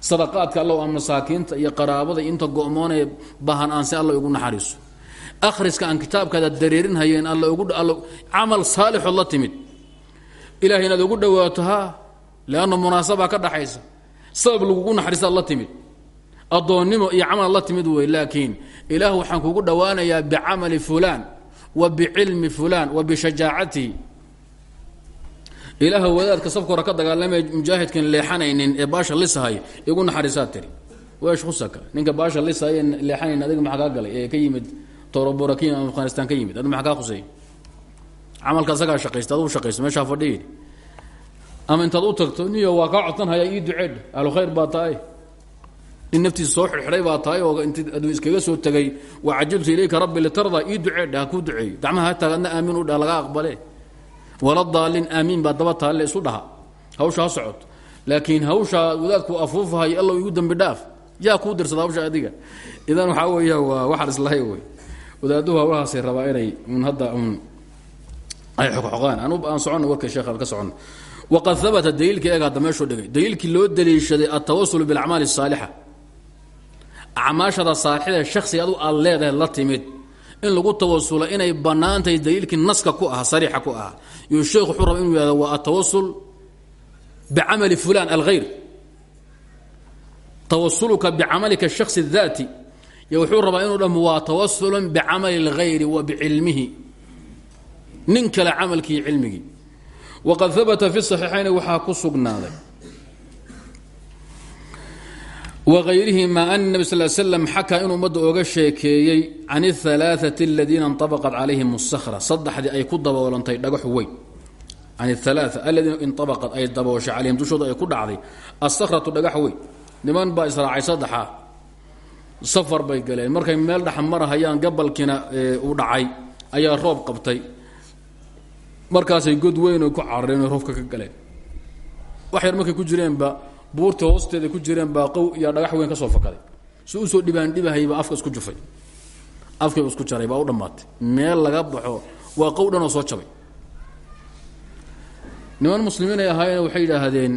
sadaqaadka allow aan masaakiinta iyo qaraabada inta go'moonee baahan aanse allow igu naxariiso. Akhriska aan kitaabkaada dareerinhayeen alla ugu camal saalixood la timid. Ilahay inaad ugu dhowaato ha leanna munaasabaa ka dhaxaysa. Sabab lagugu naxariistaad la timid. Addoonnimo iyo camal la timid wey laakiin ilaah waxaan kugu dhowaanayaa bicamali fulaan wa bicilmi fulaan wa bishajaacatihi ilaaha wadaadka safka ka dagaalamay mujaahidkan leexanaynin ee baasha lisahay igu naxariisaad tiri. Weesh khusaka ninka baasha lisahay ee leexanayn adiga maxaa kaa galay? Ee ka yimid toroborakin ama afghanistan ka yimid. Adi maxaa kaa khusay? Camalka asagaa shaqaysta aduu shaqaysta meeshaa fadhiyi ama intaad u tagto niyo waa kaa codsan hayaa ii duceedh ahlu khayr baa tahay. Nin naftiisa soo xidxidhay baa tahay oo int aduu iskaga soo tegay wa cajiltu ilayka rabbi litarda ii duceedh ha kuu duceeyo gacmaha ha aamin u dhah laga wala daalin aamiin baa daba taalle isu dhaha. Hawsha ha socoto laakiin hawshaa wadaadku afuufahay allow igu dambi dhaaf. Yaa kuu dirsada hawsha adiga. Idan waxaa weeya waa waxaan islahay wey wadaaduhu hawlahaasay rabaa inay un hadda un ay xoqxoqaan aan soconno warka sheekh aan ka soconno. Waqad habata daliilkii eeg hadda meeshuu dhigay. Daliilkii loo daliishaday altawasulu bilacmaali الsaalixa acmaashada saalixada shaksiga adu aad leedahay la timid in lagu tawasulo inay bannaan tahay daliilkii naska ku ahaa sariixa ku ahaa yuu sheekhu wuxuu raba inu yihahdo waa atawasul bicamali fulan alkhayr tawasuluka bicamalika shaksi daati yo wuxuu rabaa inuu dhamo waa tawasulun bicamali اlghayri wa bicilmihi nin kale camalkii cilmigii. Waqad habata fi saxiixayni waxaa ku sugnaaday wغayrihima an النbi sl slm xakaa inuu ummadda oga sheekeeyey can الثalaaثaة اladiina اnطabqat calayhim الskhra saddexdii ay ku daboolantay dhagax weyn can الثalaaثة aladiina inطabaqat ay dabooshay calayhim dushooda ay ku dhacday aلskratu dhagax weyn niman baa israacay saddexa safar bay galeen markay meel dhex marahayaan gabalkiina uu dhacay ayaa roob qabtay markaasay god weyn oo ku carareen oo roobka ka galeen wax yar markay ku jireenba buurta hoosteeda ku jireen baa iyo dhagax weyn ka soo fakaday. Si u soo dhibaandhibahayba afka isku jufay. Afkiiba isku jaray baa u dhammaatay. Meel laga baxo waa qow soo jabay. Niman muslimiin ay ahaayeen waxay yidhaahdeen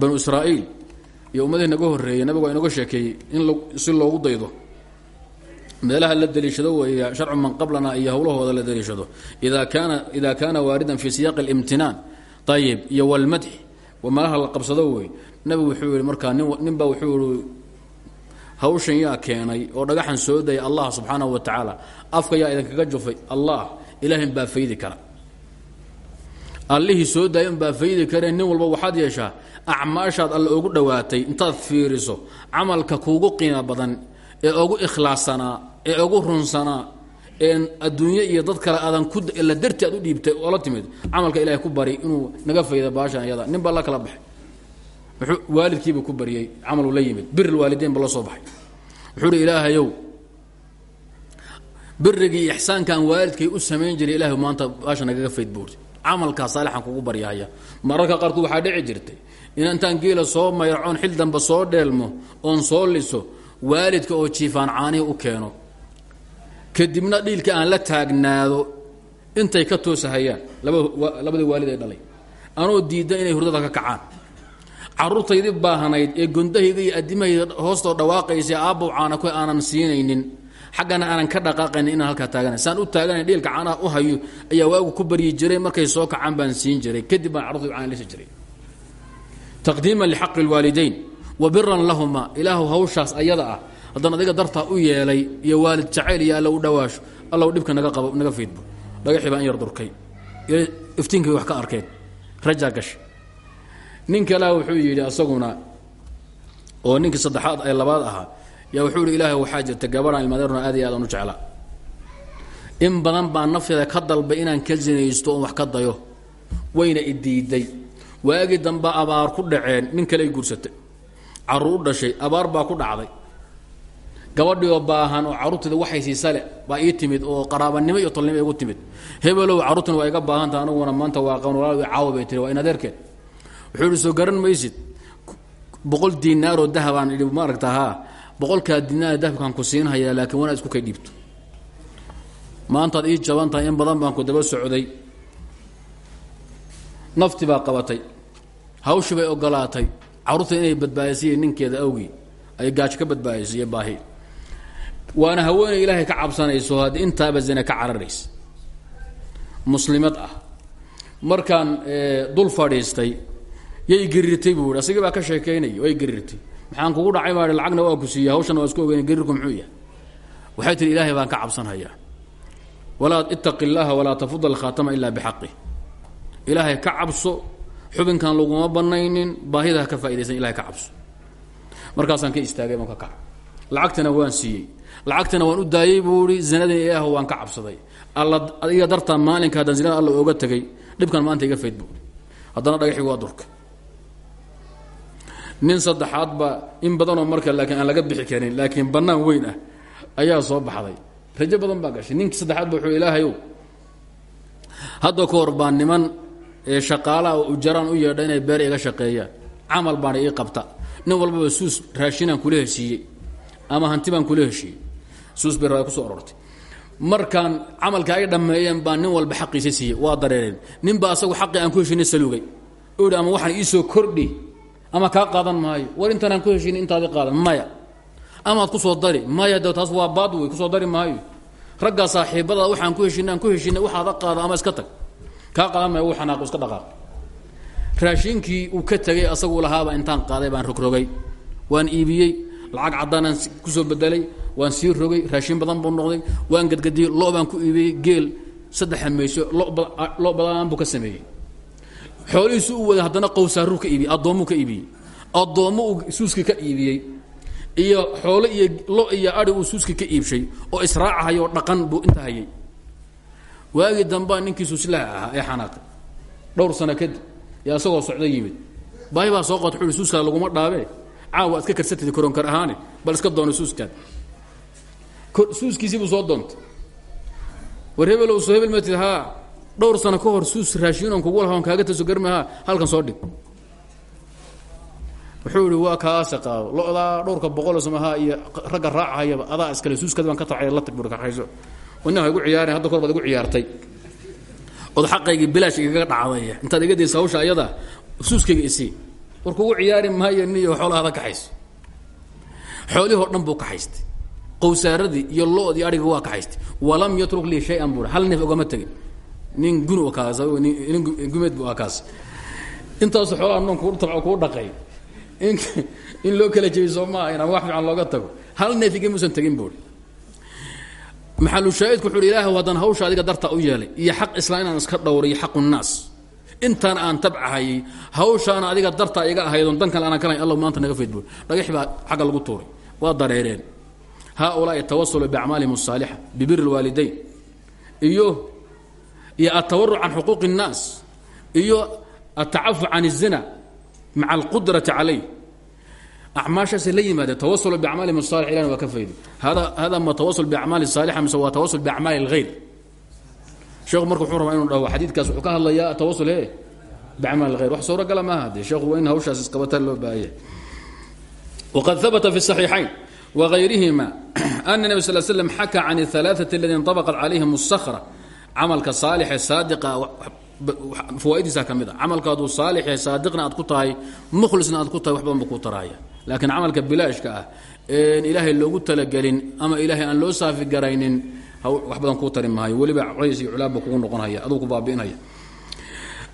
banu israa'iil iyo ummadii naga horreeyey nabigu waa sheekeeyey in si loogu daydo. Meelaha la daliishado weey sharcu man qablana iyo howlahooda la daliishado. Ida kaana ida kaana waaridan fi siyaaqi اlimtinaan ayib iyo wاlmadxi meelaha la qabsado wey nabigu wuxuu yihi markaa nin baa wuxuu yihi hawshan yaa keenay oo dhagaxan soo dayay allah subxaanahu wa tacaala. Afka yaa idinkaga jufay allah ilaahin baa faydi kara. Allihii soo daaya baa faydi kareen nin walba waxaad yeeshaa acmaashaad alle ugu dhowaatay intaad fiiriso camalka kuugu qiimo badan ee ugu ikhlaassanaa ee ugu runsanaa ee adduunye iyo dad kale aadan ku la darti aad u dhiibtay oo la timid camalka ilahay ku bari inuu naga fayda baashan iyada nin baa la kala baxay wuxuu waalidkiiba ku bariyey camaluu la yimid. Bir waalideyn ba soo baxay. Wuxuu ilaahayow birigii ixsaankaan waalidkay u samayn jiray ilahay maanta baasha nagaga fayd buuri camalkaa kugu baryahaya mararka qaarkood waxaa dhici jirtay in intaan geela soo mayracoon xil dambe soo dheelmo oon soo liso waalidka oo jiifaan caanihi u keeno. Kadibna dhiilka aan la taagnaado intay ka toosahayaan. Labadii waalid ay dhalay. Anoo diidda inay hurdada ka kacaan caruurtaydii baahnayd ee gondahayda iyo adimahayda hoostoo dhawaaqaysa caana ku aanan siinaynin xaggana aanan ka dhaqaaqaynin inaan halkaa taagana saan u taagana dhiilka caanaha u hayo ayaa waagu ku baryi jiray markay soo kacaan baan siin jiray. Kadib baan carurtaydu caana lisi jiray. Taqdiiman lixaqi lwaalidayn wa biran lahuma ilaahu hawshaas ayada ah haddaan adiga dartaa u yeelay iyo waalid jacayl iyo alla u dhawaasho allow dhibka naga qabo naga fiidbo. Dhagaxii baan yar durkay iftiinkay wax ka arkeen. Rajaa gasha nin kalea wuxuu yidhi asaguna oo ninkii saddexaad ee labaad ahaa yaa wuxuu yihi ilaahay waxaa jirta gabadhaan ilmaadeerna aad iyo aadaan u jeclaa. In badan baa nafteeda ka dalbay inaan ka sinaysto oon wax ka dayo wayna i diiday. Waagii dambe abaar ku dhaceen nin kale ay guursatay. Carruur u dhashay abaar baa ku dhacday. Gabadhii oo baahan oo carruurteeda waxay siisale baa ii timid oo qaraabanimo iyo tolnimo igu timid. Hebelow carruurtuna waa iga baahanta aniguna maanta waa qanwalaal caawa bay tiri waa in adeerkeed wuxuu ihi soo garan maysid. Boqol diinaaroo dahabaan idhi ma aragta haa. Boqolkaa diinaar dahabkaan ku siinhayaa laakiin wanaa isku kay dhiibto. Maantaad ii jaban in badan baan ku daba socday. Nafti baa qabatay. Hawshii bay ogolaatay. Carruurta inay badbaadisiiya ninkeeda awgii ay gaajo ka badbaadisiiyo baahi. Waana haweeney ilaahay ka cabsanayso haddii intaaba zina ka cararaysa muslimad ah. Markaan dul fadhiistay yay gariirtay buu i asagii baa ka sheekaynaya way gariirtay maxaan kugu dhacay baa lacagna waa ku siiya hawshana waa isku ogeyn gariirku muxuu yahay? Waxay tihi ilaahay baan ka cabsanhayaa walaa ittaqi illaaha walaa tafud alkhaatama ilaa ilaahay ka cabso xubinkan laguma banaynin baahida ha ka faa'idaysan ilahay ka cabso. Markaasaan ka istaagay baan ka kac lacagtana waan siiyey. Lacagtana waan u daayey buu ihi zinadii ilaah waan ka cabsaday. Alla iga dartaa maalinka haddaan zinada alla ooga tegay dhibkan maanta iga fayd buui haddana waa durka nin saddexaad ba in badanoo marka laakiin aan laga bixi karin laakiin bannaan weyn ah ayaa soo baxday. Rajo badan baa gashay. Ninkii saddexaad ba wuxuu ilaahayow hadda ka hor baa niman oo ujaraan u yeedha inay beer iga shaqeeyaan camal baana ii qabta. Nin walbaba suus raashinaan kula heshiiyey ama hanti baan kula heshiiyey. Suus bay raa ku soo orortay markaan camalka ay dhammeeyeen baa nin walba xaqiisa siiyey waa dareereen. Nin baa asagu xaqii aan ku heshinay salugay. Oo yidhi ama waxaan iisoo kordhi ama kaa qaadan maayo. War intaanaan ku heshin intaadi qaadan maya. Amaad ku soo dari maya de taas waa baad wey ku soo dari maayo. Raggaa saaxiibada waxaan ku heshin aan ku heshinay waxaada qaada ama iska tag. Kaa qaadan maayo wuu xanaaqo iska dhaqaaq. Raashinkii uu ka tegay asagu lahaaba intaan qaaday baan rogrogay. Waan iibiyey lacag caddaanaan ku soo bedelay waan sii rogay raashin badan buu noqday waan gadgadiyey lo baan ku iibiyey geel saddex hamayso lo badanaan buu ka sameeyey xoolihiisu u waday haddana qowsaaruu ka iibiyey addoommuu ka iibiyey addoommo uu suuskii ka iibiyey iyo xoolo iyo lo iyo adi uu suuskii ka iibshay oo israacahayoo dhaqan buu inta hayay. Waagii ninkii suuslaha ahaa ee xanaaqay dhowr sano kadib yaa isagoo socdo yimid. Baahi baa soo qot xuli suuskaa laguma dhaabee caawa iska karsatid koronkar ahaane bal iska doono suuskaad suuskiisiibuu soo doontay. War hebel matid haa dhowr sano ka hor suus raashiinon kugu laha on kaaga taso garmi haa halkan soo dhig. Wuxuu ihi waa kaase qaado lodaa dhowrka boqoloo samahaa iyo ragga raacahayaba adaa iskale suuskad baan ka tacay la tag bur kaxayso wana igu ciyaareen hadda kor baad ciyaartay. Ood xaqaygii bilaash igaga dhacday intaad iga daysa hawsha ayada isii war kugu ciyaari maayo niyo xoolahaada kaxayso xoolihii o dhan buu kaxaystay. Qowsaaradii iyo lo-dii adhiga waa kaxaystay. Walam yatruk lii shay-an buu hal neef ogama tegin nin gun kaas gumeed bu kaas intaasu xoolaha noon kuu dhaqay. In loo kala jebiy soo wax fiican looga tago. Hal neef igamuusan tegin buui maxalushaahidku wuxu uhi ilaah haddaan hawsha adiga darta u yeelay iyo xaq islaan inaan iska dhowray xaqu naas. Intaan aan tabcahayay hawshaana adiga darta iga ahaydon dan kale aanan kalahayn alla maanta naga fayd buui dhagaxi baa xagga lagu tuuray. Waa dareereen. Haaulaai tawasulu biacmaalihim asaalixa bibiri lwaalidayn. Iyo iyo atawaruc can xuquuqi الnaas iyo atacafu can الzina maca alqudrati calayh acmaashaasay la yimaadeen tawasul biacmaalihim الصaalix ilahna waa ka faydi hada hada ma tawasul biacmaali الصaalixa mise waa tawasul biacmaali اlghayr sheekhu marka wuxuu rabaa inu dhaho xadiidkaas wuxuu ka hadlayaa tawasul he biacmaali اlghayr wax suuragala maaha dee sheekhu waa in hawshaas isqabataan loo baahaya wqad habata fi الصaxiixayn wغayrihima ana النبي sl slam xaka can الثalaaثaة اladii اnطabqat calayhim الskrة camalka saalixe saadiqa fawaa'idiisa ka mid a camalka aduu saalixe saadiqna ku tahay mukhlisna aad ku tahay wax badan ku taraya laakiin camalka bilaashka ah ilaahay loogu talagelin ama ilaahay aan loo saafi garaynin wax badan kuu tari maayo. Weliba colays iyo ku baabi'inhaya.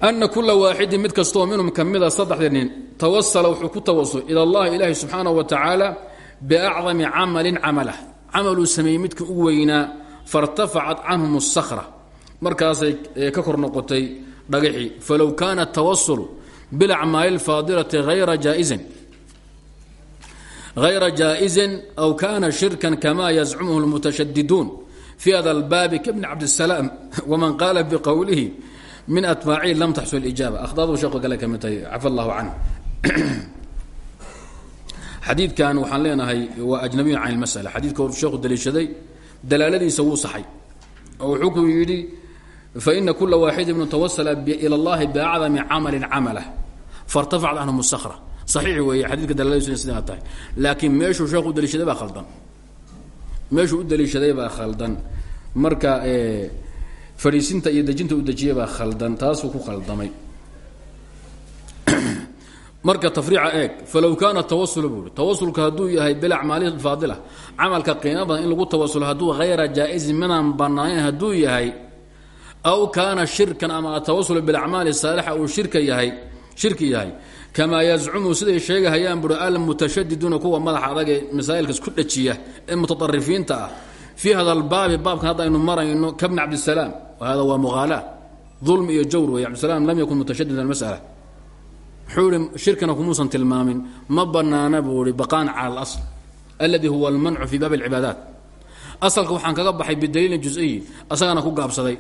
Ana kula waaxidin mid kastaoo minhum ka mida saddexda nin tawasala wuxuu ku tawasul ila allahi ilaahi subxaanahu wa tacaala biacdami camalin camalah camaluu sameeyey midkii u markaasay ka kor noqotay dhagaxii falow kaana الtawasulu biاlacmaali اlfaadilati hayra jaaizin غayra jaaئizin أw kana shirka kama yazcumhu اlmutashadiduun fi hada اlbaabi kabni cabdالsalaam wman qaala bqowlihi min atbaacihi lam taxsul ijaaba ahdadu sheekhu kale ka mid tahay cafa allahu canh xadiidkan waxaan leenahay waa ajnabiyun can اlmasأla xadiidka hor sheekhu daliishaday dalaaladiisa wuu saxay oo wuxuu ku yidhi faina kula waaxidi minhu tawasla ilى اllahi biacdami camali camalah faاrtafcat canhum الsakra saxiix weeye xadiidka dalaaladiisuna sidaa tahay laakiin meeshuu sheekhu u daliishaday baa khaldan meeshuu u daliishaday baa khaldan marka fadhiisinta iyo dejinta u dejiyay baa khaldan taasuu ku khaldamay marka tafriica eeg falow kaana tawasulu buui tawasulka hadduu yahay bilacmaali faadila camalka qiimo badan in lagu tawasulo hadduu hayra jaa-izin midaan banaanayn hadduu yahay aw kaana shirkan ama atawasul bilacmaali saalixa uu shirka yahay shirki yahay kamaa yazcumu siday sheegahayaan buri almutashadiduuna kuwa madaxa adag ee masaa'ilka isku dhajiya ee mutaarifiinta ah fii hada albaabi baabkan hadda aynu marayno kabni cabdisalaam hada waa muqaalaa ulmi iyo jawr wey cabdisalaam lam yakun mutashadid masala wuxuu ihi shirkina kumuusan tilmaamin ma banaana buu ihi baqaan cala alasl aladi huwa almancu fi baabi alcibaadaat asalka waxaan kaga baxay bidaliilin jusiyi asagana ku gaabsaday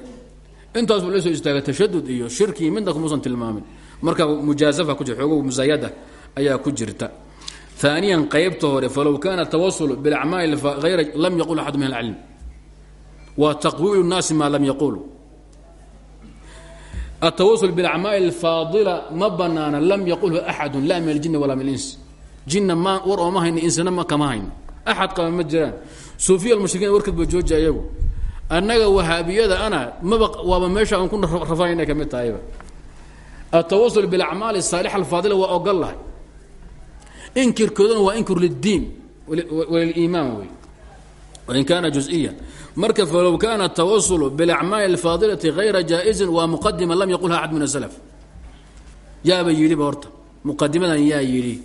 intaasuu la soo istaaga tashadud iyo shirkii midna kumuusan tilmaamin. Marka mujaasafa ku jir xoogow musayada ayaa ku jirta. Aaniyan qaybta hore falow kaana tawasul bilacmaali hayra lam yaqul axad min alcilm. Wa taqwiilu nnaasi maa lam yaqulu. Atawasul bilacmaali alfaadila ma banaana lam yaqulhu axadu laa min aljinni walaa min alins jinna ma war ooma hayno insina ma kama hayno axad qaba ma jiraan. Suufiya almushrikiin warkeed ba jooji annaga wahaabiyada ana maba waaba meesha aan ku rafanay inay ka mid tahayba. Atawasul bilacmaal asaalixa alfaadila waa ogol lahay. Inkirkooduna waa inkir liddiin waliliimaan wey wain kaana juزiyan marka falow kaana atawasulu bilacmaali alfaadilati gayra jaa-izin waa muqadima lam yaqulha axad min asalaf yaaba yidhiba horta. Muqadimadan yaa yidhi.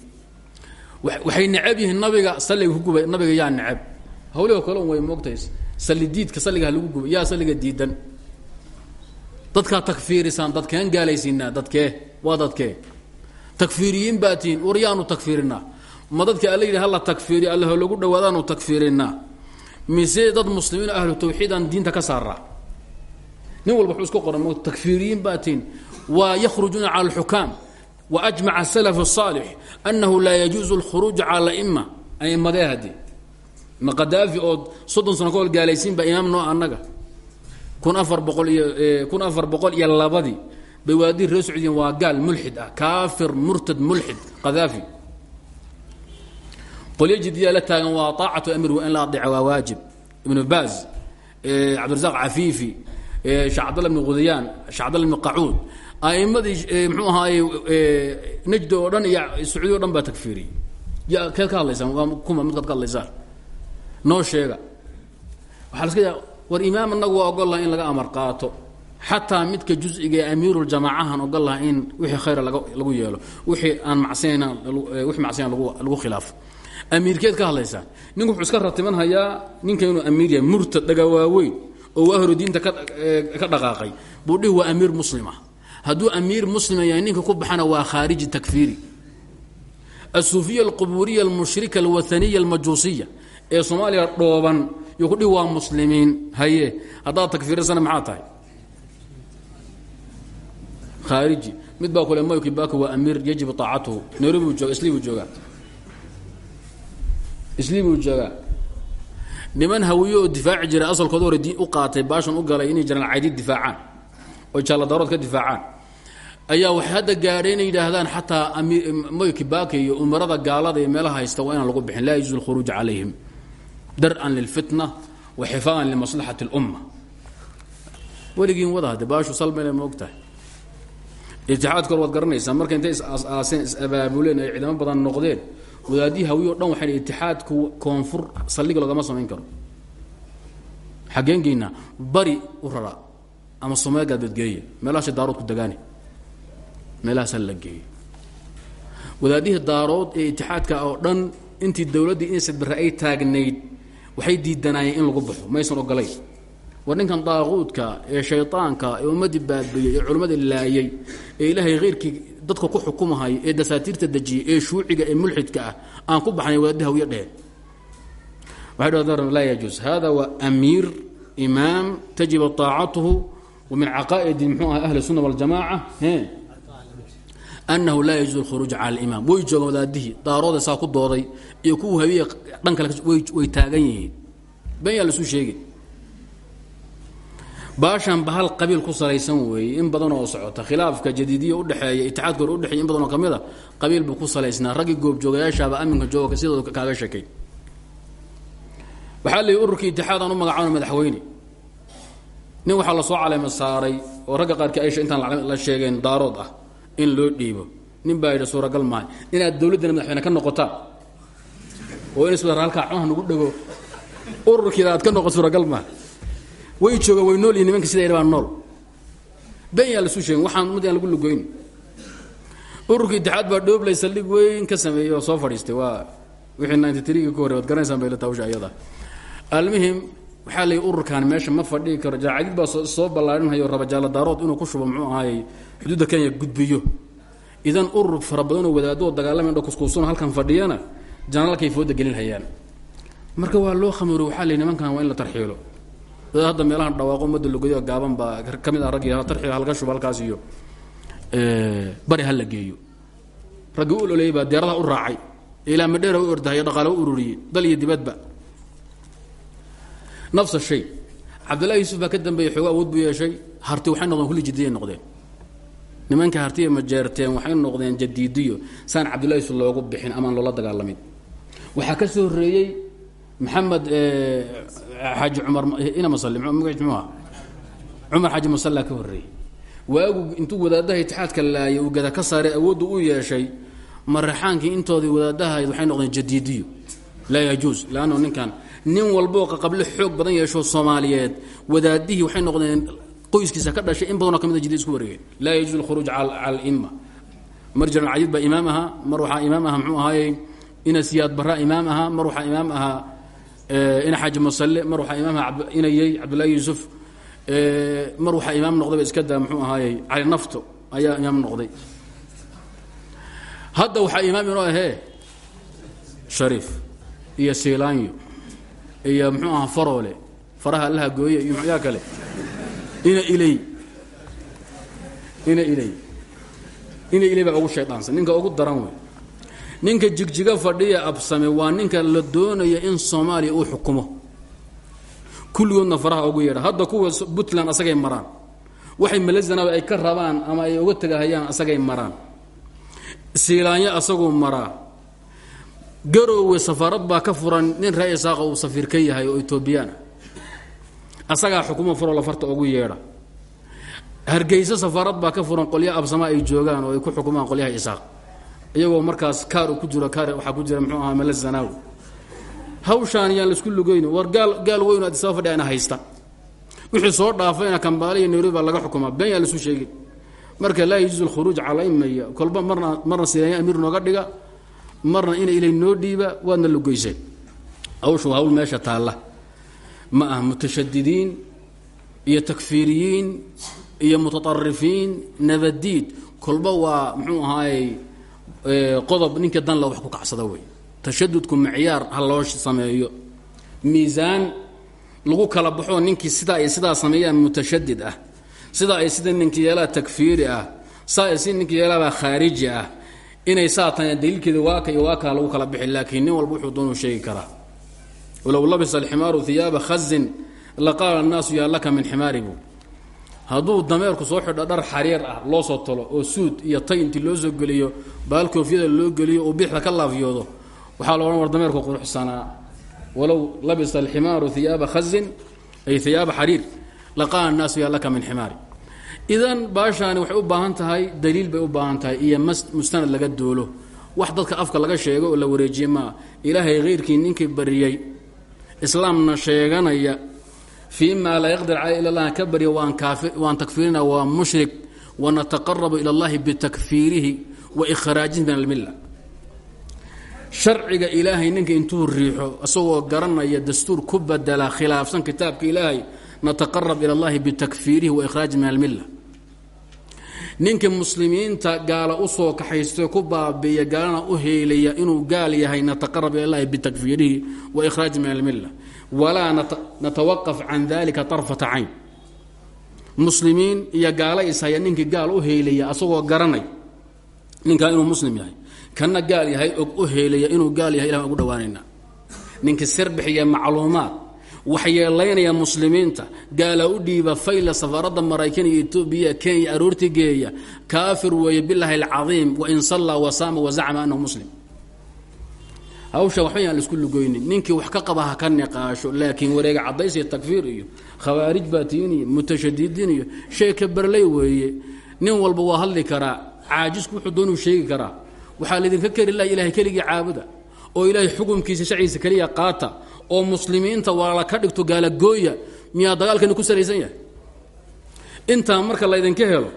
Waxay necab yihiin nabiga salliga ku guba nabiga yaa necab hawliho kalen way moogtays sali diidka salliga ha lagu guba yaa salliga diidan dadkaa takfiirisaan dadkeen gaalaysiinaa dadkee waa dadkee takfiiriyiin baa tihiin war yaanu takfiirinaa ma dadka alla yidhi hala takfiiriyo alla ho lagu dhawaadaanu takfiirinaa mise dad muslimiin ahlu tawxiidaan diinta ka saaraa nin walba wuxuu isku qoran m takfiiriyiin baa tihiin waa yakhrujuuna cala alxukaam wa ajmaca salaf الصaalix annahu laa yajuuzu اlkhuruuj cala aima aimadee haddii ma qadaafi ood soddon sano ka hol gaalaysiin baa imaam noo annaga. Kun afar boqol iyo kun afar boqol iyo labadii bay waadii ree socdiyen waa gaal mulxid ah kaafir murtad mulxid qadaafi. Qolyo jidiyaa la taagan waa aacatu amir wa in la adeeca waa waajib. Ibnu baaz cabdirazaq cafiifi sheekh cabdalla bni qudayaan sheekh cabdalla bni qacuud. Aimadii mxuu ahaaye najdi oo dhan iyo sacuudi o dhan baa takfiiriyey ya keed ka hadlaysaan waa kuma midkaad ka hadlaysaan noo sheega. Waxaa la iska yaa war imaam anagu waa ogol laha in laga amar qaato. Xataa midka juزiga ee amiiruljamaacahan ogol laha in wixii khayra laga lagu yeelo wixii aan macsinan wixii macsiyan lagu lagu khilaafo amiirkeed ka hadlaysaan. Ninku wuxuu iska ratiban hayaa ninka inuu amiir yahay murtad dhaga waaweyn oo waa diinta ka ka dhaqaaqay. Buu dhihi waa amiir muslima hadduu amiir muslima yahay ninka ku baxana waa khaariji takfiiri. Asuufiya alquburiya almushrika alwathaniya almajuusiya ee soomaaliya dhooban yo kudhihi waa muslimiin. Haye haddaad takfiirisana maxaa tahay? Khaariji mid baa kule moyki baki waa amiir yajib aacatuhu nairobi jooga isli buu joogaa. Isli buu joogaa. Niman hawiye oo difaaci jira asalkooda hore u qaatay baashan u galay inay jiraan caydid difaacaan oo jaaladarood ka difaacaan. Ayaa waxay hadda gaadhay inay yidhaahdaan xataa moyki baki iyo umarada gaalada iyo meelaha haysta waa inaan lagu bixin. Laa yajuuzu lkhuruuj calayhim dar'an lilfitna wa xifaadan limaslaxati اlumma weligiin wada hade baashu salmele ma og tahay itixaadka hor waad garanaysaa marka intay is-aas-aaseen is-abaabuleen ay ciidamo badan noqdeen wadaadii hawiye o dhan waxay itixaadku koonfur saldhiga loogama samayn karo. Xaggeen geynaa bari u rara ama somaal galbeedgeeya meelahaashay daarood ku dagaani meelahaasaa la geeyey wadaadihii daarood waxay diidanaayeen in lagu baxo. Maysan ogolayn. War ninkan daaquudka ee shaydaanka ee ummaddii baabiyey ee culimmadii laayay ee ilaahay khayrkii dadka ku xukumahay ee dasaatiirta dejiyay ee shuuciga ee mulxidka ah aan ku baxnay wadaadahawiya dheheen waxay dhahdeen laa yajuus hada waa amiir imaam tajiba taacatuhu wa min caqaa'idi muxuu ahli sunna waljamaaca anahu laa yajuuz اlkhuruuj cala اlimaam way joogaan daarooda saa ku dooday iyo kuwa habiye dhan kale way taagan yihiin ben yaa lasu sheegi baashan bahal qabiil ku salaysan weeye in badan oo socota khilaafka jadiidiya udhexeeya itixaadka hore udhexeeya in badan oo ka mid a qabiil buu ku salaysnaa raggii goobjoogayaashaaba aminka jooga sidooda kaaga shakay waxaa la yidhi ururkii itixaad aan u magacaabna madaxweyne nin waxaa la soo caleema saaray oo ragga qaarkii aysha intaan la sheegeen daarood ah in loo dhiibo. nin baa yidhi suuragal maayo inaad dowladdana madaxweyne ka noqotaan oo in iswada halkaa cunaha nagu dhego ururkiida aad ka noqo suuragal maaha way joogaan way nool yihiin nimanka sida baa nool. Ben yaa lasu sheegin waxaan mid aan lagu lugoyn. Ururka itixaad baa dhooblay saldhig weyn ka sameeyey oo soo fadhiistay. Waa wixii ninety three ka horey waad garanaysaan bay la tawsha ayada. Almuhim waxaa la ururkan meesha ma fadhii karo. Jaacadid baa soo ballaarinhayo rabajaala daarood inuu ku shubo muxuu ahaayey xuduudda kenya gudbiyo. Idan urur fara badanoo wadaadoo dagaalama dho kuskuusan halkan fadhiyana janaalkay fooda gelin hayaan. Marka waa loo khamiro waxaa la nimankan waa in la tarxiilo. Hadda meelahan dhawaaqo ummadda logoyo gaaban baa ka mid ah tarxiil halka shuba halkaas iyo bari ha la geeyo. Raggii u deeradaha u raacay. Ilaa madheera u ordahayo dhaqaale u dal iyo dibadba nafsa shay. Cabdullahi yuusuf baa ka dambeeyey xoogo awood buu yeeshay. Harti waxay noqdeen kulli jidiyay noqdeen. Nimanka hartiya majeerteen waxay noqdeen jadiidiyo. Saan cabdullahi yuusuf loogu bixin amaan loola dagaalamin waxaa ka soo horreeyey maxamed xaaji cumar ina masali ahaa cumar xaaji masalla ka horreeyey. Waagu intuu wadaadaha itixaadka laayay uu gada ka saaray awooddu u yeeshay maraxaankii intoodii wadaadahayd waxay noqdeen jadiidiyo. Laa yajuus leanno ninkan nin walboo qaqable xoog badan yeesho soomaaliyeed wadaadihii waxay noqdeen qoyskiisa ka dhashay in badanoo ka mid a jadiid isku wareegeen. Laa yajuuz alkhuruuj cala alimma mar jiran cadiid baa imaam ahaa mar waxaa imaam ahaa muxuu ahaayey ina siyaad barra imaam ahaa mar waxaa imaam ahaa ina xaaji masalle mar waxaa imaam ahaa inayey cabdullaahi yuusuf mar waxaa imaam nafto ayaa imaam noqday. Hadda waxaa imaam inoo ahee shariif iyo siilaanyo iyo muxuu ahaa faroole faraha allaha gooye iyo yaa kale. Ina iley ina iley ina iley baa ugu shaydaansan. Ninka ugu daran wey. Ninka jigjiga fadhiya absame waa ninka la doonaya in soomaaliya uu xukumo. Kulligoodna faraha ugu yeedha. Hadda kuwa puntland asagay maraan. Waxay malazanaaba ay ka rabaan ama ay uga tegahayaan asagay maraan. Siilaanyo asaguu maraa garoowe safaarad baa ka furan nin ree isaaqa uu safiir ka yahay oo etoobiyaana asagaa xukumo furoo lafarta ugu yeedha. Hargeysa safaarad baa ka furan qolya absama ay joogaan oo ay ku xukumaan qolyaha isaaq. Iyagoo markaas kaar ku jiro kaar waxaa ku jira muxuu ahaa mala zanaawi hawshaan yaan la isku lugeyn war gaal gaal weyn ad isaba fadhi ana haysta. Wixii soo dhaafayna kambaale iyo nairobi baa laga xukumaa been yaan laisu sheegin. Marka laa yajuuzu alkhuruuj cala imaya kolba marna marna sidaanya amiir nooga dhiga marna ina ilay noo dhiiba waadna lugeyseen hawshu hawl meesha taalla. Ma ah mutashadidiin iyo takfiiriyiin iyo mutaarifiin nabadiid kolba waa muxuu ahaayey qodob ninka danla wax ku kacsada wey. Tashadudku micyaar ha loo sameeyo. Miisaan lagu kala baxoo ninkii sidaa ay sidaa sameeyaan mutashadid ah. Sidaa ay sida ninkii yeelaa takfiiri ah. Saa ay si ninkii yeelaabaa khaariji ah inay saa tahay daliilkeeda waaka iyo waakaa lagu kala bixi laakiin nin walba wuxuu doonuu sheegi karaa. Walow labisa alximaaru hiyaaba khazin laqaala annaasu yaa laka min ximaaribu. Hadduu dameerku soo xidho dhar xariir ah loo soo talo oo suud iyo tay intii loo soo geliyo baal koofiyada loo geliyo oo biixda ka laafyoodo waxaa la odhan war dameerku quruxsanaa. Walow labisa alximaaru hiyaaba khazin ay hiyaaba xariir laqaala annaasu yaa laka min ximaari idan baashaani waxay u baahan tahay daliil bay u baahan tahay iyo mustanad laga doolo wax dadka afka laga sheego oo la wareejiye maa ilaahay hayrkii ninkii bariyey islaamna sheeganaya fii laa yaqdir caley ila allah ka barya waan takfiirina waa mushrik wanataqarabu ila اllahi bitakfiirihi wa ikhraajihi min almilla. Sharciga ilaahay ninka intuu riixo isagoo garanaya dastuur ku badela khilaafsan kitaabka ilaahay nataqarab ila اllahi bitakfiirihi wa ikhraajihi min almilla ninka muslimiinta gaala u soo kaxaysto ku baabiiya gaalana u heelaya inuu gaal yahay nataqarab ila llahi bitakfiirihi wa ikhraajihi min almilla. Walaa natawaqaf can dalika طarfata cayn. Muslimiin iyo gaala ishaya ninkii gaal u heelaya asagoo garanay ninkaa inuu muslim yahay kana gaal yahay og u heelaya inuu gaal yahay ilah ugu dhawaanayna ninkii sirbixiya macluumaad waxyeelaynaya muslimiinta gaala u dhiiba fayla safaaradda maraykan iyo etoobiya kenya aroorti geeya. Kaafir weeye bilaahi alcadiim wain sallaa wasaama wazacma anahu muslim. Hawsha waxba yaan la isku lugoynin ninkii wax ka qaba ha ka niqaasho laakiin wareega cadays iyo takfiir iyo khawaarij baatiin mutashadidiin iyo shay ka barley weeye. Nin walba waa hadli karaa caajisku wuxuu doonuu sheegi karaa. Waxaa laydinka keri laha ilahay keligii caabuda oo ilaahay xukumkiisa shaciisa keliya qaata oo muslimiinta walaala ka dhigto gaalagooya miyaa dagaalkani ku salaysan yahay? Intaa marka laydinka helo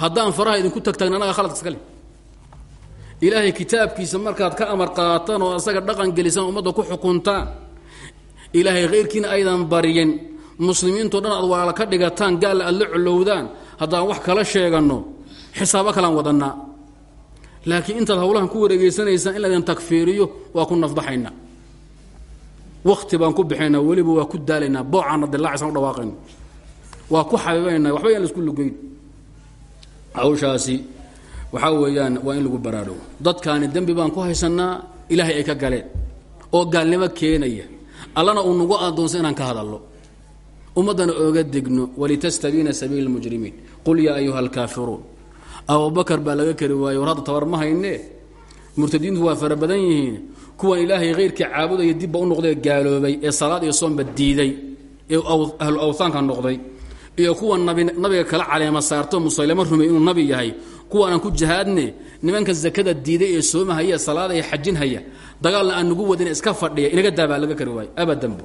haddaan faraha idinku tagtaagna anaga khaladka iskale ilaahay kitaabkiisa markaad ka amar qaataan oo asaga dhaqan gelisaan ummadda ku xukuntaan. Ilaahay khayrkiina aydan baryin. Muslimiintao dhan aad walaala ka dhigataan gaalla aad la colowdaan haddaan wax kala sheeganno xisaabo kalaan wadannaa. Laakiin intaad hawlahan ku wareegeysanaysaan in laydin takfiiriyo waa ku nafbaxayna wakti baan ku bixaynaa weliba waa ku daalaynaa boocaanna dilaacaysan u dhawaaqayno waa ku xabiibaynaa waxba yaan isku lugeyn. Hawshaasi waxaa weeyaan waa in lagu baraarogo dadkaani dembi baan ku haysannaa ilaahay ay ka galeen oo gaalnimo keenaya. Allana uu nagu adoonsa inaan ka hadallo. Ummaddana ooga degno walitastabiina sabiila mujrimiin. Qul yaa ayuha alkaafiruun abubakar baa laga kari waayey war hadda tabar ma haynee? Murtadiintu waa fara badan yihiin kuwan ilaahay khayrkii caabudaya dibba u noqday gaaloobay ee salaad iyo soomba diiday ee ahlu awhaanka noqday iyo kuwa nabiga kala caleema saarto musaylamo rumey inuu nabi yahay kuwaanaan ku jihaadne nimanka zakada diiday ee soomahaya salaada ee xajinhaya dagaalna aan nagu wadin iska fadhiya inaga daabaa laga kari waayo abadanbu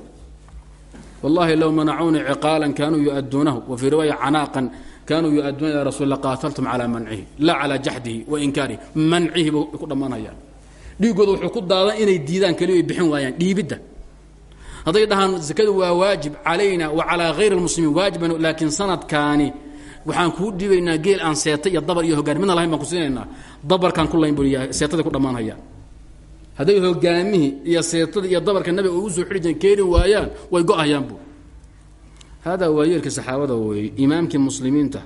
wallahi low manacuunii ciqaalan kaanuu yu'aduunahu wa fii riwaaya canaaqan kaanuu yu'aduuna ila rasul la qaataltum calaa mancihi laa calaa wa inkaarihi mancihi ku dhammaanayaan dhiigooda wuxuu ku daadan inay diidaan keliya ay bixin waayaan dhiibidda. Hadday dhahaan zakadu waa waajib calayna wa calaa hayri lmuslimiin waajiban laakiin sanadkaani waxaan kuu dhiibaynaa geel aan seeta iyo dabar iyo hogaan midna lahayn baan ku siinaynaa dabarkaan ku layn buu yahay seetadii ku dhammaanhayaan hadday hogaamihii iyo seetadii iyo dabarka nabiga ugu soo xidhi jireen waayaan way go'ayaan bu haadaa waa yeelka saxaabada weeye imaamkii muslimiinta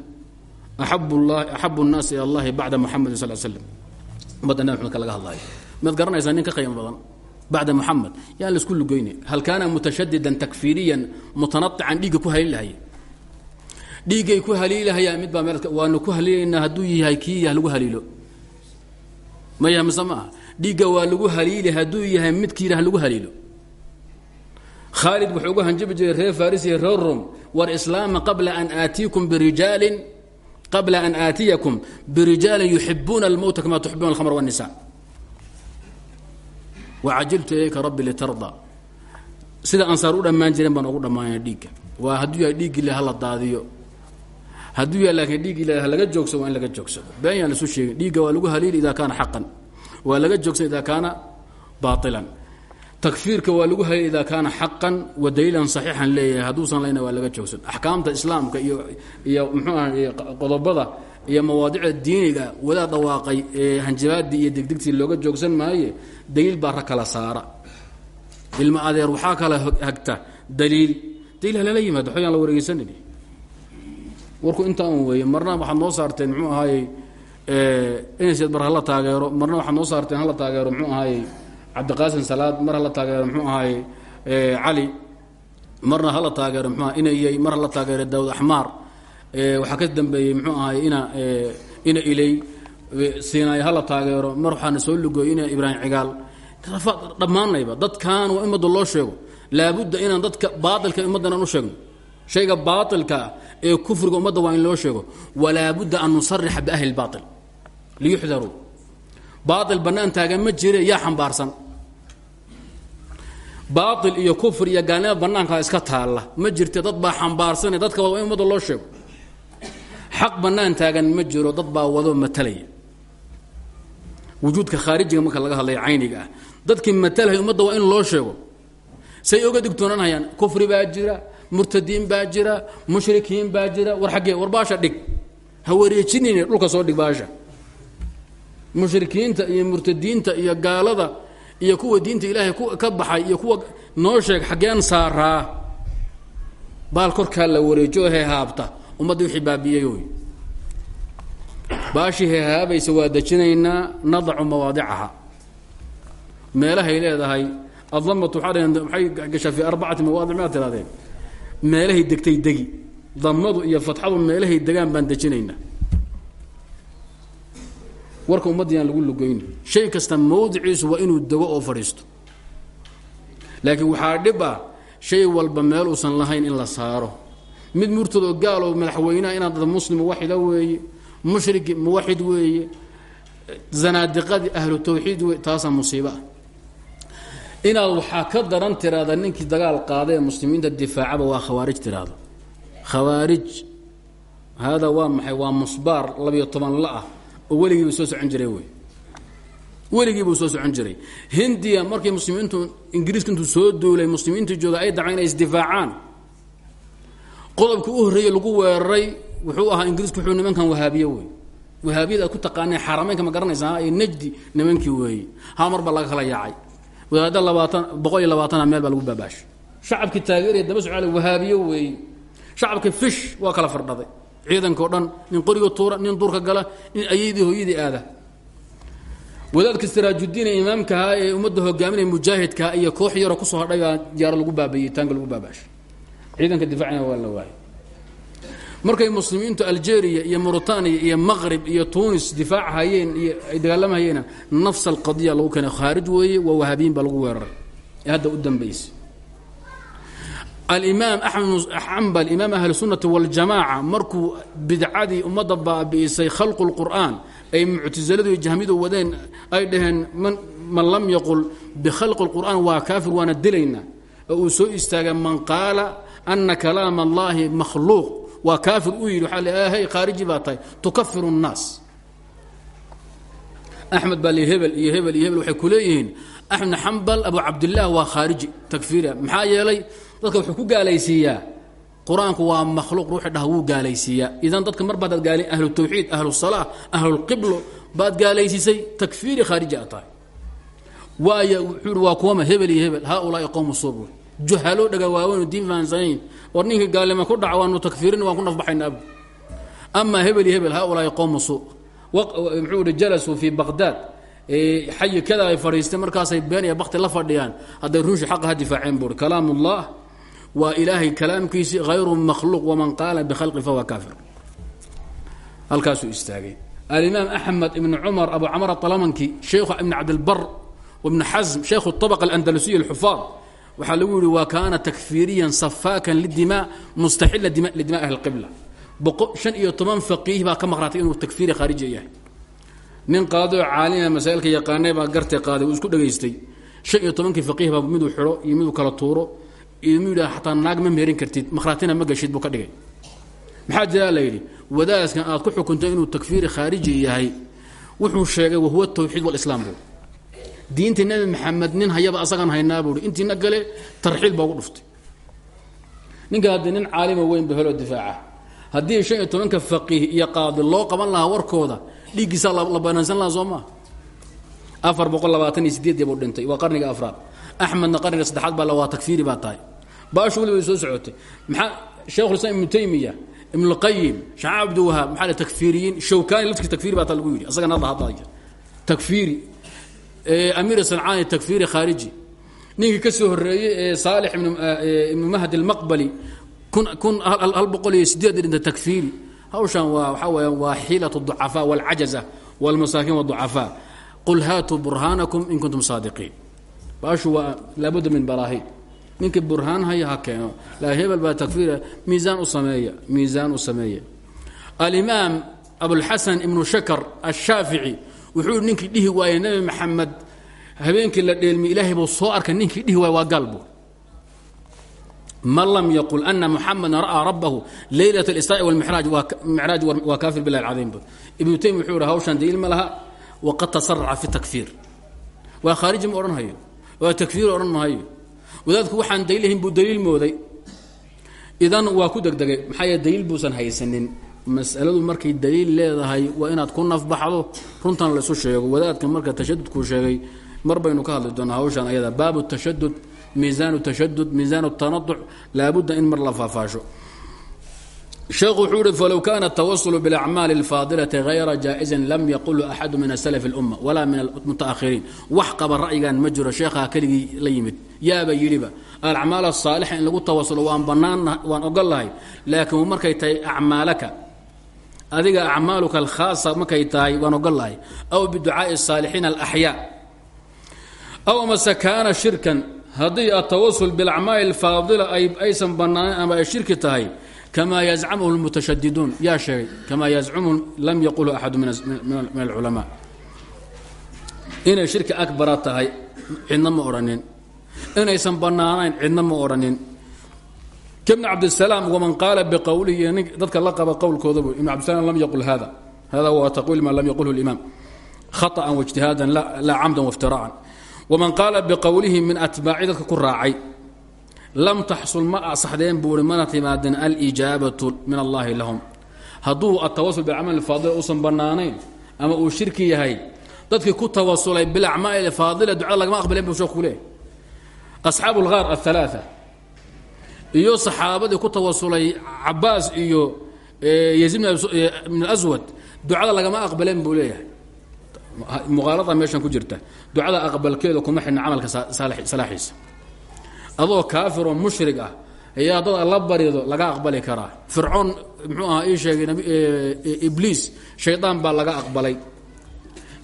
axabu llahi axabu nnaasi ila allahi bacda muxamedin sal slam ummadda nabi maxamedka laga hadlaayo maad garanaysaa nin ka qiimo badan bacda muxamed yaan la isku lugeyne hal kaana mutashadidan takfiiriyan mutanaican dhiigga ku haliil lahaya dhiiggay ku haliilahayaan mid baa meel waanu ku haliilaynaa hadduu yahay kii yah lagu haliilo. Maya mise ma aha. Dhiigga waa lagu haliili hadduu yahay midkii yidhah lagu haliilo. Khaalid wuxuu ugu hanjabi jiray faris iyo reer war islaama qabla an aatiikum birijaalin qabla an aatiyakum birijaalin yuxibuuna almowta kama tuxibuuna alkhamr wاnisa wacajiltu ilayka rabbi litarda sida ansaar u dhammaan jireen baan ugu dhammaanaya dhiigga waa hadduu yahay dhiiggi le hala daadiyo hadduu yahay laakiin dhiiggi le halaga joogsado waa in laga joogsado been yaan laisu sheegin dhiigga waa lagu haliili idaa kaana xaqan waa laga joogsan idaa kaana baailan takfiirka waa lagu haliil idaa kaana xaqan wa daliilan saxiixan leeyahay hadduusan layna waa laga joogsan axkaamta islaamka iyo iyo muxuu aha qodobada iyo mawaadicda diiniga wadaad dhawaaqay ee hanjabaadii iyo degdegtii looga joogsan maaye daliil baa ra kala saara. Ilma adeer waxaa kala hagta. Daliil daliil halala yimaado xoyaan la wareegeysanin warku intaan weeye marna waxaad noo saarteen muxuu ahaayey inayseed mar hala taageero marna waxaad noo saarteen hala taageero muxuu ahaayey cabdiqaasim salaad mar hala taageero muxuu ahaayey cali marna hala taageero muxuu aha inayey mar hala taageero daawud axmaar waxaa ka dambeeyey muxuu ahaay ina ina iley siinaay hala taageero mar waxaana soo lugoy ina ibraahim cigaal. Dhammaanayba dadkan waa ummadda loo sheego. Laabudda inaan dadka baailka ummaddan aan u sheegno. Shayga baailka ee kufriga ummadda waa in loo sheego. Walaabudda an nusarixa biahli lbaail liyuxdaruu baail bannaan taagan ma jire yaa xambaarsan. Baail iyo kufr iyo gaalnimo bannaankaa iska taalla. Ma jirte dad baa xambaarsane dadka waa in ummadda loo sheego xaq bannaan taagan ma jiro dad baa wado matalaya. Wujuudka khaarijiga marka laga hadlaya cayniga ah. Dadkii matalaya ummadda waa in loo sheego. Say oga digtoonanhayaan kufri baa jira murtadiin baa jira mushrikiin baa jira war xaggee war baasha dhig. Ha wareejinayne dhulka soo dhig baasha. Mushrikiinta iyo murtadiinta iyo gaalada iyo kuwa diinta ilaahay ka baxay iyo kuwa noo sheeg xaggeen saaraa baal korkaa la wareejo hee haabta ummadda wixii baabi'iyey oy baashii waa dejinaynaa nadacu mawaadicaha. Meelahay leedahay adamatu waxaa dhaheen maxay gashaa fii arbacati mawaadic maad tirahdeen meelahay degtay degi. Damadu iyo fatxadu meelahay degaan baan dejinaynaa. Warka ummadda yaan lagu lugoyni shay kasta mawdiciisu waa inuu dego oo fadhiisto. Laakiin waxaa dhib ah shay walba meel uusan lahayn in la saaro mid murtadoo gaal oo madaxweyneha inaad dad muslim muwaxida weeye mushriki muwaxid weeye zanaadiqadii ahlu tawxiid wey taasaa musiiba ah. Inaad waxaa ka daran tiraahda ninkii dagaal qaada ee muslimiinta difaacaba waa khawaarij tiraahdo. Khawaarij haadaa waa maxay? Waa musbaar labiyo toban la ah oo weligiiba soo socon jiray wey weligii buu soo socon jiray. Hindiya markii muslimiintu ingiriisku intuu soo duulay muslimiintu jooga ay daceen inay isdifaacaan qodobkii u horreeyey lagu weeraray wuxuu ahaa ingiriisku wuxuu nimankan wahaabiye wey wahaabiyada ku taqaanee xarameynka ma garanaysaa ee najdi nimankii weeye hal mar laga kala yaacay. Wadaadda labaatan boqol iyo labaatana meel baa lagu baabaashay shacabkii taageeraya daba socale wahaabiye weeye shacabkii fish waa kala fardhaday. Ciidanka o dhan nin qoriga tuura nin duurka gala nin ayadii hooyadii aada. Wadaadka siraajudiin ee imaamkahaa ee ummadda hogaaminaya mujaahidkaha iyo koox yaroo ku soo hadhay baa lagu baabayey taanka lagu baabaashay ciidanka difaacina waa la waayay. Markay muslimiintu algeria iyo mauritania iyo maqrib iyo tunis difaac hayeen iyo ay dagaalamahayeenna nafs alqadiya lagu keenay. Khaarij weeye waa wahaabiyin baa weeraray. Ee hadda u dambaysa alimaam axmed xambal imaam ahli sunnati waljamaaca markuu bidcadii ummadda baabi'isay khalqu lqur'aan ay muctasiladu iyo jahmiyadu wadeen ay dhaheen man lam yaqul bikhalqi lqur'aan waa kaafir waana dilaynaa oo uu soo istaagay man ana kalaama allahi makhluuq. Waa kaafir uu yidhi waxaa le hey khaariji baa tahay. Tukafiru الnaas axmed baa li hebel iyo hebel iyo hebel. Waxay ku leeyihiin axmed xambal abu cabdillaah waa khaariji. Takfiira. Maxaa yeelay dadka wuxuu ku gaalaysiiyaa. Qur'aanku waa makhluuq ruuxi dhah wuu gaalaysiiyaa. Idan dadka mar baadaad gaali ahlu tawxiid ahlu salaa ahlulqiblo baad gaalaysiisay takfiiri khaariji a tahay. Hi waa kuwama hebel iyo hebel. Haaulaai qowmu suubur juhalo dhagawaaweyn diin fahansanayn war ninkii gaalnimo ku dhaca waanu takfiirin waan ku nafbaxayna abu amaa hebel iyo hebel haaulaai qowmu suu muxuu ihi jalasuu fii baqdaad xayi kada ay fadhiistay markaasay been iyo bakti la fadhiyaan hadday runshi xaqa ha difaaceen buuri kalaam ullah waa ilaahay kalaamkiisi hayru makhluuq waman qaala bikhalqi fahuwa kaafir halkaasuu istaagay alimaam axmed ibn cumar abu camar alamanki sheikhu ibn cabdilbar wibn xasm sheikhu طabqa alandalusiya alxufaad waxaa lagu yihi waa kaana takfiiriyan safaakan lidimaa mustaxila lidima ahli اqibla shan iyo toban faqiih baa ka maqraatay inuu takfiiri khaariji yahay. Nin qaadoo caalima masaailka yaqaanay baa gartay qaaday uu isku dhegaystay. Shan iyo tobankii faqiih baa miduu xidho iyo miduu kala tuuro iyo miduu yidhaha xataa naag ma meerin kartid makhraatina ma gashid buu ka dhigay. Maxaa jiraa la yidhi wadaaskan aad ku xukuntay inuu takfiiri khaariji yahay wuxuu sheegay wahuwa tawxiid walislaam buu diinta nebi maxamed nin hayaba asagan haynaa buui intiina gale tarxiil baa ugu dhuftay. Ninka haddii nin caalima weyn ba heloo difaaca haddii shan iyo tobanka faqiih iyo qaadi loo qaban lahaa warkooda dhiiggiisaa la banaansan lahaa soo maa afar boqol labaatan iyo sideed buu dhintay waa qarniga afraad. Axmedna qarniga saddexaad baa la waa takfiiri baa tahay. Baashu weli way soo socotay. Maxaa sheikhulislaam ibnu taymiya ibnulqayim shaca cabdiwahaab maxaa takfiiriyiin shawkaani laftiisa takfiiri baa taa lagu yidhi. Asagana hadda hadlaya takfiiri amiir sancaani takfiiri khaariji. Ninkii ka soo horeeyey ee saalix ibnu mahdi almaqbali kun hal boqol iyo sideed dhinta takfiiri. Hawshan waa waxaa weyaan waa xiilat ducafaa walcajaza walmasaakiin wducafaa qul haatuu burhaanakum in kuntum saadiqiin. Baashu waa laabudda min balaahi ninkii burhaan haya ha keeno. Laa hebel baa takfiir miisaan u sameeya miisaan u sameeya. Alimaam abulxasan ibnu shakar ashaafici wuxuu ninkii dhihi waayey nebi maxamed habeenkii la dheelmi ilaahay buu soo arkay ninkii dhihi waayey waa gaalbu man lam yaqul ana muxameda ra'aa rabbahu leylat اlisraa'i wاlmiraaj micraaj waa kaafir bilah alcadiim ibnu taymi wuxuu ihi hawshan daliil ma laha waqad tasaraca fi takfiir. Waa khaariji ma odhan waa takfiir odhan mahayo wadaadku waxaan daliilhayn buu daliil mooday. Idan waa ku degdegay maxaa yeele daliil buusan haysanin masaladu markay daliil leedahay waa inaad ku nafbaxdo runtan laysu sheego wadaadka marka tashadudkuu sheegay mar baynu ka hadli doonaa hawshan ayada baabu tashadud miisaan tashadud miisaan tanaduc laabudda in mar la faafaasho sheekhu wuxuu uhi falow kana الtawasl bاlacmaali اlfaadilati hayra jaaئizin lam yaqulu axadu min aslf اlumma walaa min almutaahiriin wax qaba ra'yigan ma jiro sheekhaa keligii la yimid yaaba yidhiba alacmaal asaalixa in lagu tawasulo waan banaan waan ogol lahay laakiin markay tahay acmaalaka adiga acmaaluka alkhaasa markay tahay waan ogolahay aw biducaai saalixiina alaxyaa aw amase kaana shirkan haddii atawasul bilacmaali alfaadila aysan bannaanayn ama shirki tahay kamaa yazcamuhu lmutashadiduun yaa sheegay kamaa yazcumuhu lam yaqulhu axadu min alculamaa. Inay shirki akbara tahay cidna ma odhanin inaysan bannaanayn cidna ma odhanin ibn cabdisalaam waman qaala biqowlihi dadka la qaba qowlkoodabu ibn cabdisalaam lam yaqul hada hada huwa taqwiil ma lam yaqulhu اlimaam khaطأan waاجtihaadan laa camdan wاftiraacan waman qaala biqowlihi min atbaaci dadka ku raacay lam taxsul ma asaxdeen buuri mana timaadeen alijaabatu min allahi lahum hadduu atawasul bilcamal faadila uusan bannaanayn ama uu shirki yahay dadkii ku tawasulay bilacmaal faadila ducada lagama aqbaleen bu sheekhu leeyahy asxaabu اlgaar aلثalaaثa iyo saxaabadii ku tawasulay cabaas iyo yaziid bn aswad ducada lagama aqbaleen buu leeyahay. Muqaalada meeshan ku jirta ducada aqbalkeeda kuma xidhna camalka salaaxiisa adoo kaafir oo mushrig ah ayaa dad alla barido laga aqbali karaa. Fircoon muxuu ahaa ii sheegay ibliis shaydaan baa laga aqbalay.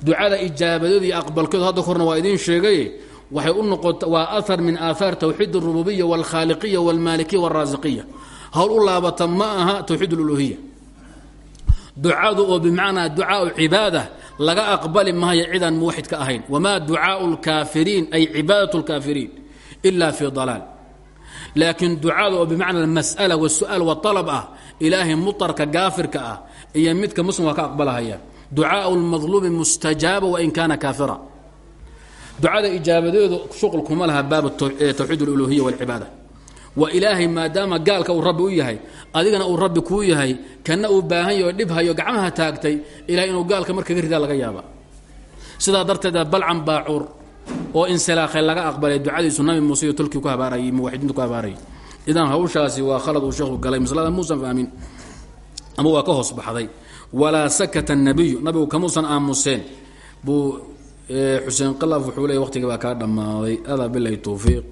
Ducada ijaabadeedu iyo aqbalkeedu hadda korna waa idiin sheegay waxay u noqota waa ahar min aahaar tawxiid اrububiya wاlkhaaliqiya wاlmaalikiya wاlraasiqiya hawl u laabata ma aha tawxiid اluluhiya ducadu oo bimacnaa ducaau cibaada laga aqbali maayo cidaan muwaxid ka ahayn wamaa ducaau اlkaafiriin ay cibaadaة اlkaafiriin ila fi dalaal laakiin ducada oo bimacna mas'ala wasu'aal waطalab ah ilaahay mutarka gaafirka ah iyo midka muslim waa ka aqbalahaya ducaau اlmadluumi mustajaaba wain kaana kaafira ducada ijaabadeedu shuqul kuma laha baab tawxiid اluluhiya wاlcibaada waa ilaahay maadaama gaalka uu rabbi u yahay adigana uu rabbi kuu yahay kana uu baahan yaho dhibhayo gacmaha taagtay ilahay inuu gaalka markaga ridaa laga yaaba sidaa darteeda balcan baacuur oo insilaakhay laga aqbalay ducadiisu nabi muuse iyo tolkii ku habaarayay muwaxidiintu ku habaarayay idan hawshaasi waa khalad uu sheekhu galay maslada muusan fahmin ama waa ka hoos baxday walaa sakata الnabiyu nabigu kamuusan aamuseen buu xuseen qalaf wuxuu leey waqtigii baa kaa dhammaaday. Adaa bilahi towfiiq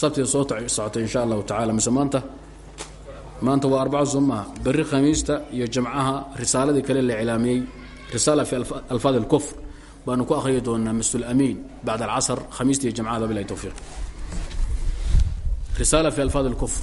sabtida soo socotay insha allahu tacala mise maanta waa arbaca soo maaha khamiista iyo jamcaha risaaladii kale la iclaamiyey. Risaala fi alfaad اlkufr baanu ku akhriyi doonaa masl amiin bacd alcasr. Khamiista iyo jamcada bilahi towfiiq risaala fi alfaad اlkufr